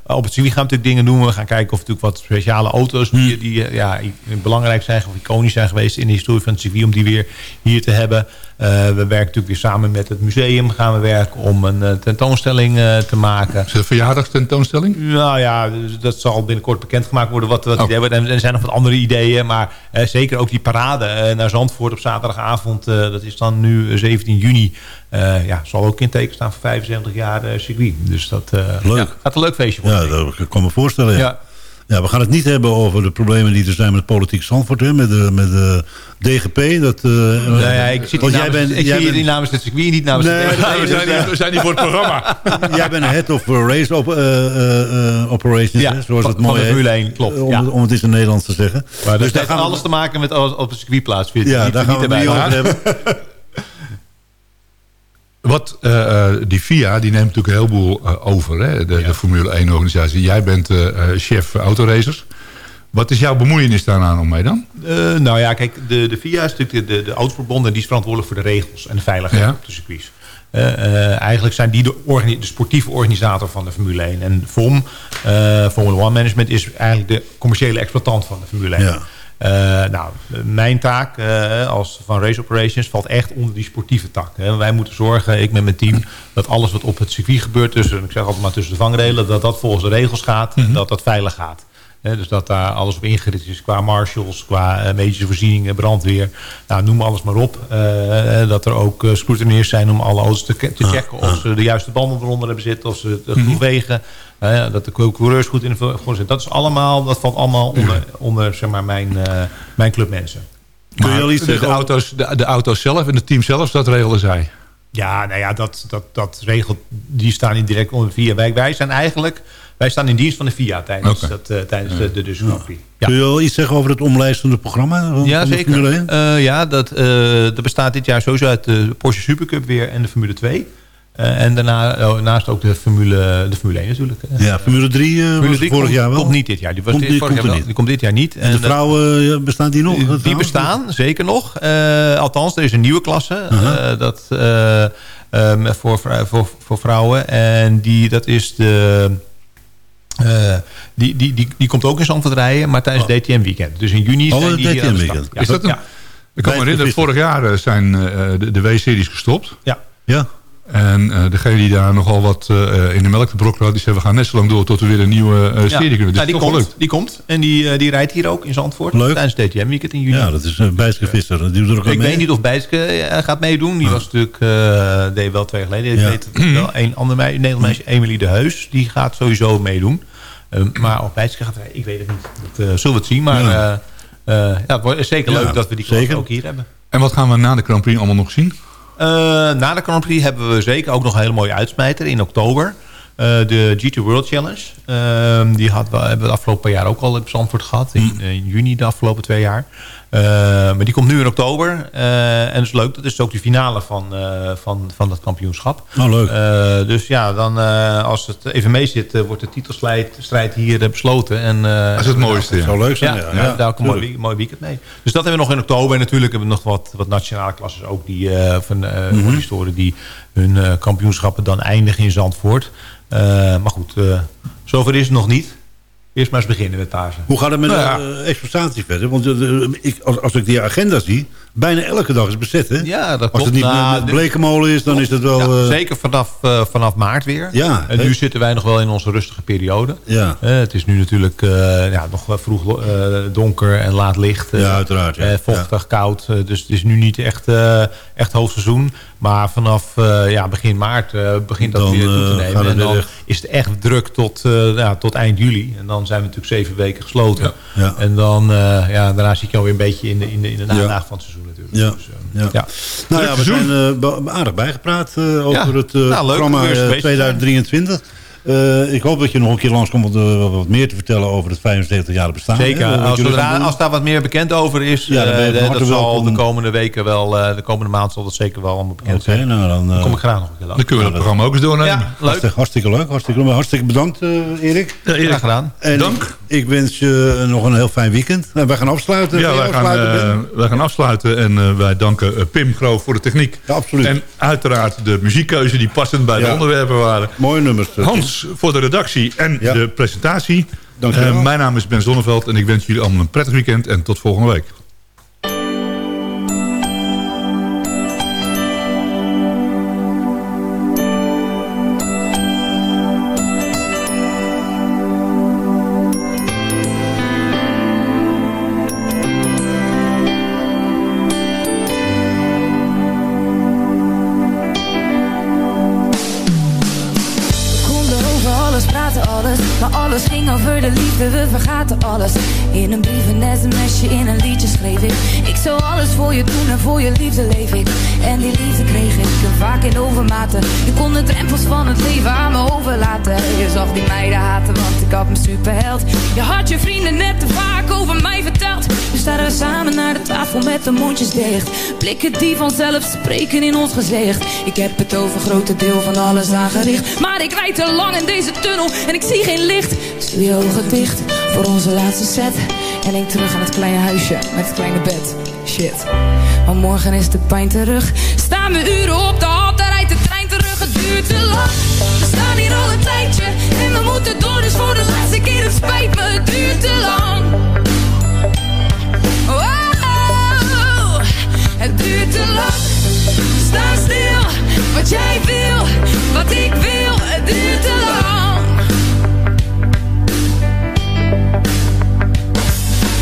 [SPEAKER 16] Op het circuit gaan we natuurlijk dingen doen. We gaan kijken of natuurlijk wat speciale auto's die,
[SPEAKER 7] Hmm.
[SPEAKER 16] die eh, ja, belangrijk zijn of iconisch zijn geweest in de historie van het circuit om die weer hier te hebben. Eh, we werken natuurlijk weer samen met het museum gaan we werken om een eh, tentoonstelling eh, te maken.
[SPEAKER 8] Is het een verjaardagstentoonstelling?
[SPEAKER 16] Nou ja, dus dat zal binnenkort bekendgemaakt worden wat, wat
[SPEAKER 8] Oh.
[SPEAKER 16] idee wordt. En er zijn nog wat andere ideeën, maar zeker ook die parade naar Zandvoort op zaterdagavond. dat is dan nu eh, 17 juni. ja, zal ook in teken staan voor 75 jaar eh, circuit. Dus dat
[SPEAKER 7] Leuk.
[SPEAKER 16] ja, gaat een leuk feestje worden.
[SPEAKER 7] Ja, dat kan ik me voorstellen. Ja.
[SPEAKER 16] Ja.
[SPEAKER 7] Ja. we gaan het niet hebben over de problemen die er zijn met politiek Zandvoort. Hè, met, de, met de DGP. Dat, eh,
[SPEAKER 16] Nou ja, ik zit
[SPEAKER 7] want
[SPEAKER 16] hier
[SPEAKER 7] jij
[SPEAKER 16] namens,
[SPEAKER 7] bent,
[SPEAKER 16] ik
[SPEAKER 7] jij
[SPEAKER 16] zie hier
[SPEAKER 7] bent-
[SPEAKER 16] niet namens het circuit, niet namens
[SPEAKER 7] Nee,
[SPEAKER 16] de
[SPEAKER 7] nee,
[SPEAKER 8] we, zijn, niet- we zijn niet voor het programma.
[SPEAKER 7] jij bent head of race op, eh, eh, eh, operations,
[SPEAKER 16] Ja,
[SPEAKER 7] hè, zoals
[SPEAKER 16] van-
[SPEAKER 7] het
[SPEAKER 16] van
[SPEAKER 7] mooi
[SPEAKER 16] de 1, klopt,
[SPEAKER 7] Eh, Om,
[SPEAKER 16] ja.
[SPEAKER 7] het- om het eens in Nederlands te zeggen.
[SPEAKER 16] Maar dat
[SPEAKER 7] dus daar
[SPEAKER 16] heeft
[SPEAKER 7] gaan we,
[SPEAKER 16] alles te maken met als op het circuit plaatsvindt.
[SPEAKER 7] ja,
[SPEAKER 16] Niet-
[SPEAKER 7] daar gaan we
[SPEAKER 16] niet
[SPEAKER 7] het over hebben.
[SPEAKER 8] Wat, eh, eh, die FIA die neemt natuurlijk een heleboel eh, over, hè? De, de Formule 1 organisatie. Jij bent eh, chef autoracers. Wat is jouw bemoeienis daaraan om mee dan?
[SPEAKER 16] Nou ja, kijk, de, de FIA is natuurlijk de, de, de autoverbond... en die is verantwoordelijk voor de regels en de veiligheid
[SPEAKER 8] Ja.
[SPEAKER 16] op de circuits. Eigenlijk zijn die de, de sportieve organisator van de Formule 1. En FOM, eh, Formula One Management, is eigenlijk de commerciële exploitant van de Formule 1.
[SPEAKER 7] Ja.
[SPEAKER 16] Eh, nou, mijn taak eh, als van Race Operations valt echt onder die sportieve tak. Hè. Wij moeten zorgen, ik met mijn team, dat alles wat op het circuit gebeurt... tussen, ik zeg altijd maar tussen de vangrelen... dat dat volgens de regels gaat en dat dat veilig gaat. Dus dat daar alles op ingericht is qua marshals, qua eh, medische voorzieningen, brandweer. Nou, noem alles maar op. Dat er ook uh, scrutineers zijn om alle auto's te, te checken... of ze de juiste banden eronder hebben zitten, of ze het genoeg wegen... Uh, dat de coureurs goed in de voor zitten. Dat, is allemaal, dat valt allemaal onder, onder zeg maar, mijn, uh, mijn clubmensen.
[SPEAKER 8] Kun je al iets de, de, auto's, de, de auto's zelf en het team zelf, dat regelen zij?
[SPEAKER 16] Ja, nou ja, dat, dat, dat regelt, die staan niet direct onder de VIA. Wij, wij zijn eigenlijk, wij staan in dienst van de VIA tijdens, okay. dat, uh, tijdens ja. de.
[SPEAKER 7] Ja. Kun je al iets zeggen over het omlijstende programma? Van,
[SPEAKER 16] ja,
[SPEAKER 7] van
[SPEAKER 16] zeker. Uh, ja, dat, uh, dat bestaat dit jaar sowieso uit de Porsche Supercup weer en de Formule 2. Uh, en daarna, oh, naast ook de Formule, de Formule 1 natuurlijk.
[SPEAKER 7] Ja, Formule 3 uh, Formule 3 vorig
[SPEAKER 16] komt,
[SPEAKER 7] jaar wel.
[SPEAKER 16] komt niet dit jaar. Die, was
[SPEAKER 7] komt,
[SPEAKER 16] dit,
[SPEAKER 7] die,
[SPEAKER 16] vorig
[SPEAKER 7] komt
[SPEAKER 16] jaar
[SPEAKER 7] niet.
[SPEAKER 16] die komt dit jaar niet.
[SPEAKER 7] En, en de vrouwen, uh, bestaan die nog?
[SPEAKER 16] Die, die bestaan, zeker nog. Uh, althans, er is een nieuwe klasse. Uh -huh. dat, um, voor, voor, voor vrouwen. En die, dat is de... Uh, die, die, die, die komt ook in Zandvoort rijden, maar tijdens oh. DTM weekend. Dus in juni
[SPEAKER 7] oh,
[SPEAKER 16] zijn die
[SPEAKER 7] DTM weekend.
[SPEAKER 16] Ja,
[SPEAKER 8] is dat een, ja. Ik kan me herinneren, vorig jaar zijn uh, de, de W-series gestopt.
[SPEAKER 16] Ja.
[SPEAKER 7] Ja.
[SPEAKER 8] En uh, degene die daar nogal wat uh, in de melk te brokken had... die zei, we gaan net zo lang door tot we weer een nieuwe uh, serie kunnen. Dus
[SPEAKER 16] ja, die, komt, die komt. En die, die rijdt hier ook in Zandvoort.
[SPEAKER 7] Leuk.
[SPEAKER 16] Tijdens DTM weekend in juni.
[SPEAKER 7] Ja, dat is uh, Bijske Visser. Die doet er ook
[SPEAKER 16] ik
[SPEAKER 7] mee.
[SPEAKER 16] weet niet of Bijske gaat meedoen. Die was natuurlijk, deed wel twee jaar geleden. Ik
[SPEAKER 7] Ja.
[SPEAKER 16] weet het wel. Een ander meisje, Nederlands meisje, Emily de Heus. Die gaat sowieso meedoen. Um, maar of Bijske gaat rijden, ik weet het niet. Dat zullen we het zien. Maar ja. ja, het wordt zeker leuk dat we die klas ook hier hebben.
[SPEAKER 8] En wat gaan we na de Grand Prix allemaal nog zien?
[SPEAKER 16] Uh, na de Grand Prix hebben we zeker ook nog een hele mooie uitsmijter in oktober. Uh, de GT World Challenge. Uh, die had, hebben we de afgelopen paar jaar ook al op Zandvoort gehad. In, in, juni de afgelopen twee jaar. Eh, maar die komt nu in oktober. Eh, en dat is leuk. Dat is ook de finale van, eh, van, van dat kampioenschap.
[SPEAKER 7] Oh, leuk.
[SPEAKER 16] Eh, dus ja, dan, eh, als het even mee zit, wordt de titelstrijd strijd hier besloten. En, eh,
[SPEAKER 8] Dat is het mooiste, ja.
[SPEAKER 7] zou leuk zijn,
[SPEAKER 16] Ja,
[SPEAKER 7] ja.
[SPEAKER 16] daar ook een mooi, weekend mee. Dus dat hebben we nog in oktober. En natuurlijk hebben we nog wat, wat nationale klasses ook die, eh van eh
[SPEAKER 7] Mhm.
[SPEAKER 16] historie die hun eh, kampioenschappen dan eindigen in Zandvoort. Eh, maar goed, eh, zover is het nog niet. Eerst maar eens beginnen met Pasen.
[SPEAKER 7] Hoe gaat het met
[SPEAKER 16] Nou ja.
[SPEAKER 7] de eh, exploitatie verder? Want eh, ik, als, als ik die agenda zie, bijna elke dag is bezet, hè?
[SPEAKER 16] Ja, dat
[SPEAKER 7] Als het niet
[SPEAKER 16] Nou,
[SPEAKER 7] met Blekenmolen is, dan is het wel...
[SPEAKER 16] Ja,
[SPEAKER 7] eh,
[SPEAKER 16] zeker vanaf, eh, vanaf maart weer.
[SPEAKER 7] Ja,
[SPEAKER 16] en nu zitten wij nog wel in onze rustige periode.
[SPEAKER 7] Ja.
[SPEAKER 16] Eh, het is nu natuurlijk eh, ja, nog wel vroeg eh, donker en laat licht. eh,
[SPEAKER 7] Ja, uiteraard, ja.
[SPEAKER 16] eh, vochtig, koud. eh, dus het is nu niet echt, eh, echt hoofdseizoen. Maar vanaf eh, ja, begin maart eh, begint dat
[SPEAKER 7] Dan,
[SPEAKER 16] weer toe te
[SPEAKER 7] eh,
[SPEAKER 16] nemen. En dan is het echt druk tot, ja, tot eind juli. En dan zijn we natuurlijk zeven weken gesloten.
[SPEAKER 7] Ja.
[SPEAKER 16] En dan, ja, daarna zit je alweer een beetje in de, in de, in de nadagen van het seizoen natuurlijk.
[SPEAKER 7] Ja.
[SPEAKER 16] Dus, eh,
[SPEAKER 7] ja.
[SPEAKER 16] ja.
[SPEAKER 7] Nou ja, we zijn aardig bijgepraat over het
[SPEAKER 16] Nou, leuk
[SPEAKER 7] programma
[SPEAKER 16] om weer eens
[SPEAKER 7] eh,
[SPEAKER 16] geweest te zijn.
[SPEAKER 7] 2023. Eh, ik hoop dat je nog een keer langskomt om eh, wat meer te vertellen over het 75 jaar bestaan.
[SPEAKER 16] Zeker.
[SPEAKER 7] hè,
[SPEAKER 16] Als, zodra- als daar wat meer bekend over is,
[SPEAKER 7] Ja, dan
[SPEAKER 16] eh, dat zal de komende weken wel, eh, de komende maand zal dat zeker wel allemaal bekend zijn.
[SPEAKER 7] nou dan... eh,
[SPEAKER 16] kom ik graag nog een keer langs.
[SPEAKER 8] Dan kunnen we het programma ook eens doornemen.
[SPEAKER 16] Ja, leuk.
[SPEAKER 7] Hartstikke, hartstikke leuk. Hartstikke, leuk. hartstikke bedankt, eh, Erik.
[SPEAKER 8] Ja, Erik,
[SPEAKER 16] Graag gedaan.
[SPEAKER 7] En
[SPEAKER 8] Dank.
[SPEAKER 7] Ik, ik wens je nog een heel fijn weekend. En wij gaan afsluiten.
[SPEAKER 8] Ja, wij gaan,
[SPEAKER 7] afsluiten, Ben?
[SPEAKER 8] wij gaan afsluiten en wij danken Pim Groof voor de techniek.
[SPEAKER 7] Ja, absoluut.
[SPEAKER 8] En uiteraard de muziekkeuze die passend bij de onderwerpen waren.
[SPEAKER 7] Mooie nummers. eh,
[SPEAKER 8] Hans voor de redactie en
[SPEAKER 7] Ja.
[SPEAKER 8] de presentatie.
[SPEAKER 7] Dank je wel.
[SPEAKER 8] Eh, mijn naam is Ben Zonneveld en ik wens jullie allemaal een prettig weekend en tot volgende week.
[SPEAKER 4] Je zag die meiden haten, want ik had een superheld. Je had je vrienden net te vaak over mij verteld. Nu staan we samen naar de tafel met de mondjes dicht. Blikken die vanzelf spreken in ons gezicht. Ik heb het over grote deel van alles aangericht. Maar ik rijd te lang in deze tunnel en ik zie geen licht. Doe je dicht voor onze laatste set. En denk terug aan het kleine huisje met het kleine bed. Shit. Maar morgen is de pijn terug. Staan we uren op de hal, daar rijdt de trein terug. Het duurt te lang. Hier al een tijdje. En we moeten door, dus voor de laatste keer. Het spijt me, het duurt te lang. Wow, het duurt te lang. Sta stil, wat jij wil, wat ik wil, het duurt te lang.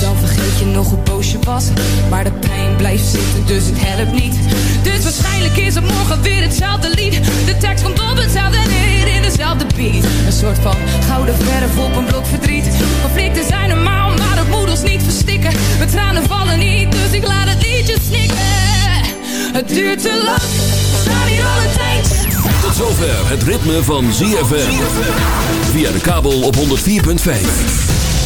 [SPEAKER 4] Zo vergeet je nog hoe boos je was. Maar de pijn blijft zitten, dus het helpt niet. Dus waarschijnlijk is het morgen weer hetzelfde lied. De tekst komt op hetzelfde neer in dezelfde beat. Een soort van gouden verf op een blok verdriet. Conflicten zijn normaal, maar dat moet ons niet verstikken. Mijn tranen vallen niet, dus ik laat het liedje snikken. Het duurt te lang, we staan hier al een.
[SPEAKER 6] Tot zover het ritme van ZFM. Via de kabel op 104.5.